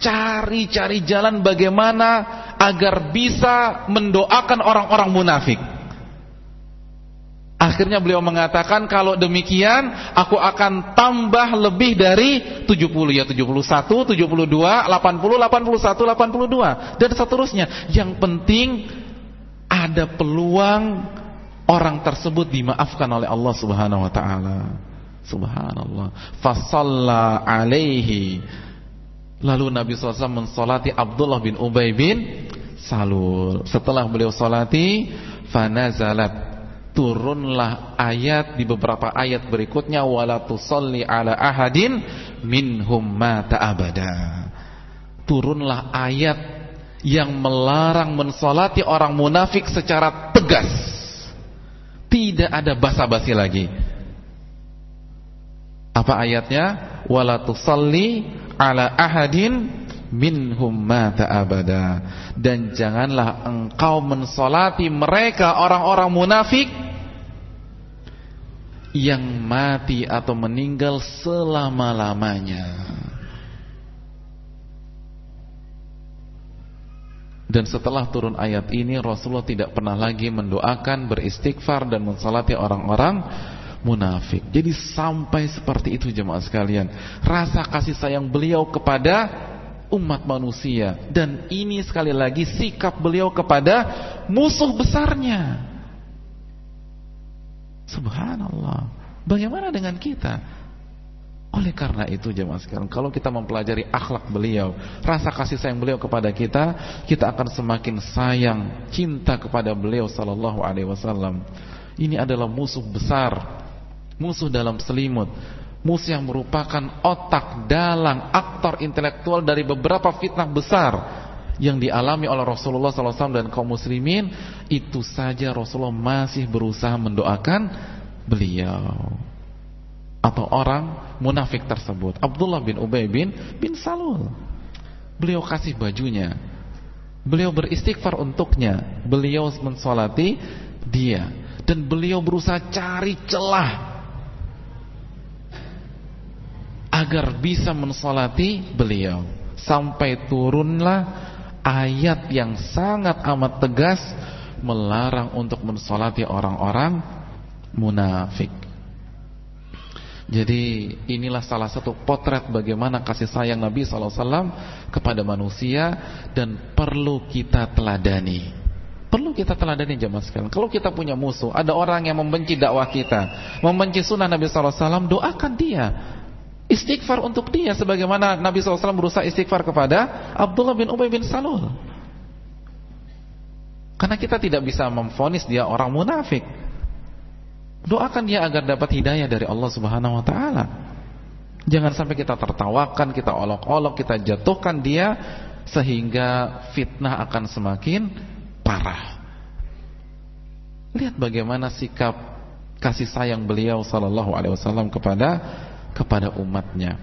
Cari-cari jalan bagaimana agar bisa mendoakan orang-orang munafik. Akhirnya beliau mengatakan kalau demikian aku akan tambah lebih dari 70 ya 71, 72, 80, 81, 82 dan seterusnya. Yang penting ada peluang orang tersebut dimaafkan oleh Allah Subhanahu wa taala. Subhanallah. Fasalla alaihi Lalu Nabi SAW mensolati Abdullah bin Ubay bin Salul. Setelah beliau solati, fanazalat turunlah ayat di beberapa ayat berikutnya wala tusalli ala ahadin minhum mata abada. Turunlah ayat yang melarang mensolati orang munafik secara tegas. Tidak ada basa-basi lagi. Apa ayatnya? Wala tusalli ala ahadin minhum mata abada. Dan janganlah engkau mensolati mereka orang-orang munafik yang mati atau meninggal selama-lamanya. Dan setelah turun ayat ini Rasulullah tidak pernah lagi mendoakan beristighfar dan mensolati orang-orang munafik. Jadi sampai seperti itu jemaah sekalian. Rasa kasih sayang beliau kepada umat manusia dan ini sekali lagi sikap beliau kepada musuh besarnya. Subhanallah. Bagaimana dengan kita? Oleh karena itu jemaah sekalian, kalau kita mempelajari akhlak beliau, rasa kasih sayang beliau kepada kita, kita akan semakin sayang, cinta kepada beliau sallallahu alaihi wasallam. Ini adalah musuh besar musuh dalam selimut, musuh yang merupakan otak dalang aktor intelektual dari beberapa fitnah besar yang dialami oleh Rasulullah SAW dan kaum muslimin itu saja Rasulullah masih berusaha mendoakan beliau. Atau orang munafik tersebut. Abdullah bin Ubay bin bin Salul. Beliau kasih bajunya. Beliau beristighfar untuknya. Beliau mensolati dia. Dan beliau berusaha cari celah agar bisa mensolati beliau sampai turunlah ayat yang sangat amat tegas melarang untuk mensolati orang-orang munafik. Jadi inilah salah satu potret bagaimana kasih sayang Nabi SAW kepada manusia dan perlu kita teladani. Perlu kita teladani jemaah sekalian. Kalau kita punya musuh, ada orang yang membenci dakwah kita, membenci sunnah Nabi SAW, doakan dia istighfar untuk dia sebagaimana Nabi SAW berusaha istighfar kepada Abdullah bin Ubay bin Salul. Karena kita tidak bisa memfonis dia orang munafik. Doakan dia agar dapat hidayah dari Allah Subhanahu Wa Taala. Jangan sampai kita tertawakan kita olok-olok kita jatuhkan dia sehingga fitnah akan semakin parah. Lihat bagaimana sikap kasih sayang beliau Sallallahu Alaihi Wasallam kepada kepada umatnya.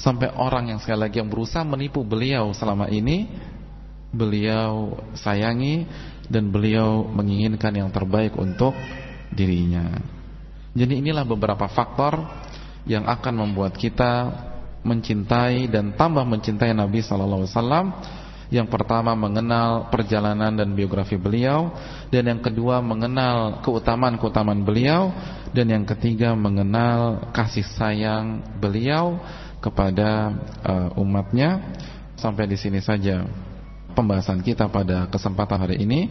Sampai orang yang sekali lagi yang berusaha menipu beliau selama ini beliau sayangi dan beliau menginginkan yang terbaik untuk dirinya. Jadi inilah beberapa faktor yang akan membuat kita mencintai dan tambah mencintai Nabi Sallallahu Alaihi Wasallam yang pertama mengenal perjalanan dan biografi beliau. Dan yang kedua mengenal keutamaan-keutamaan beliau. Dan yang ketiga mengenal kasih sayang beliau kepada uh, umatnya. Sampai di sini saja pembahasan kita pada kesempatan hari ini.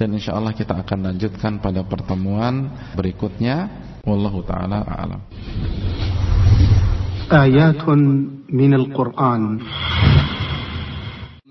Dan insya Allah kita akan lanjutkan pada pertemuan berikutnya. Wallahu ta'ala a'lam. Ayatun minal Qur'an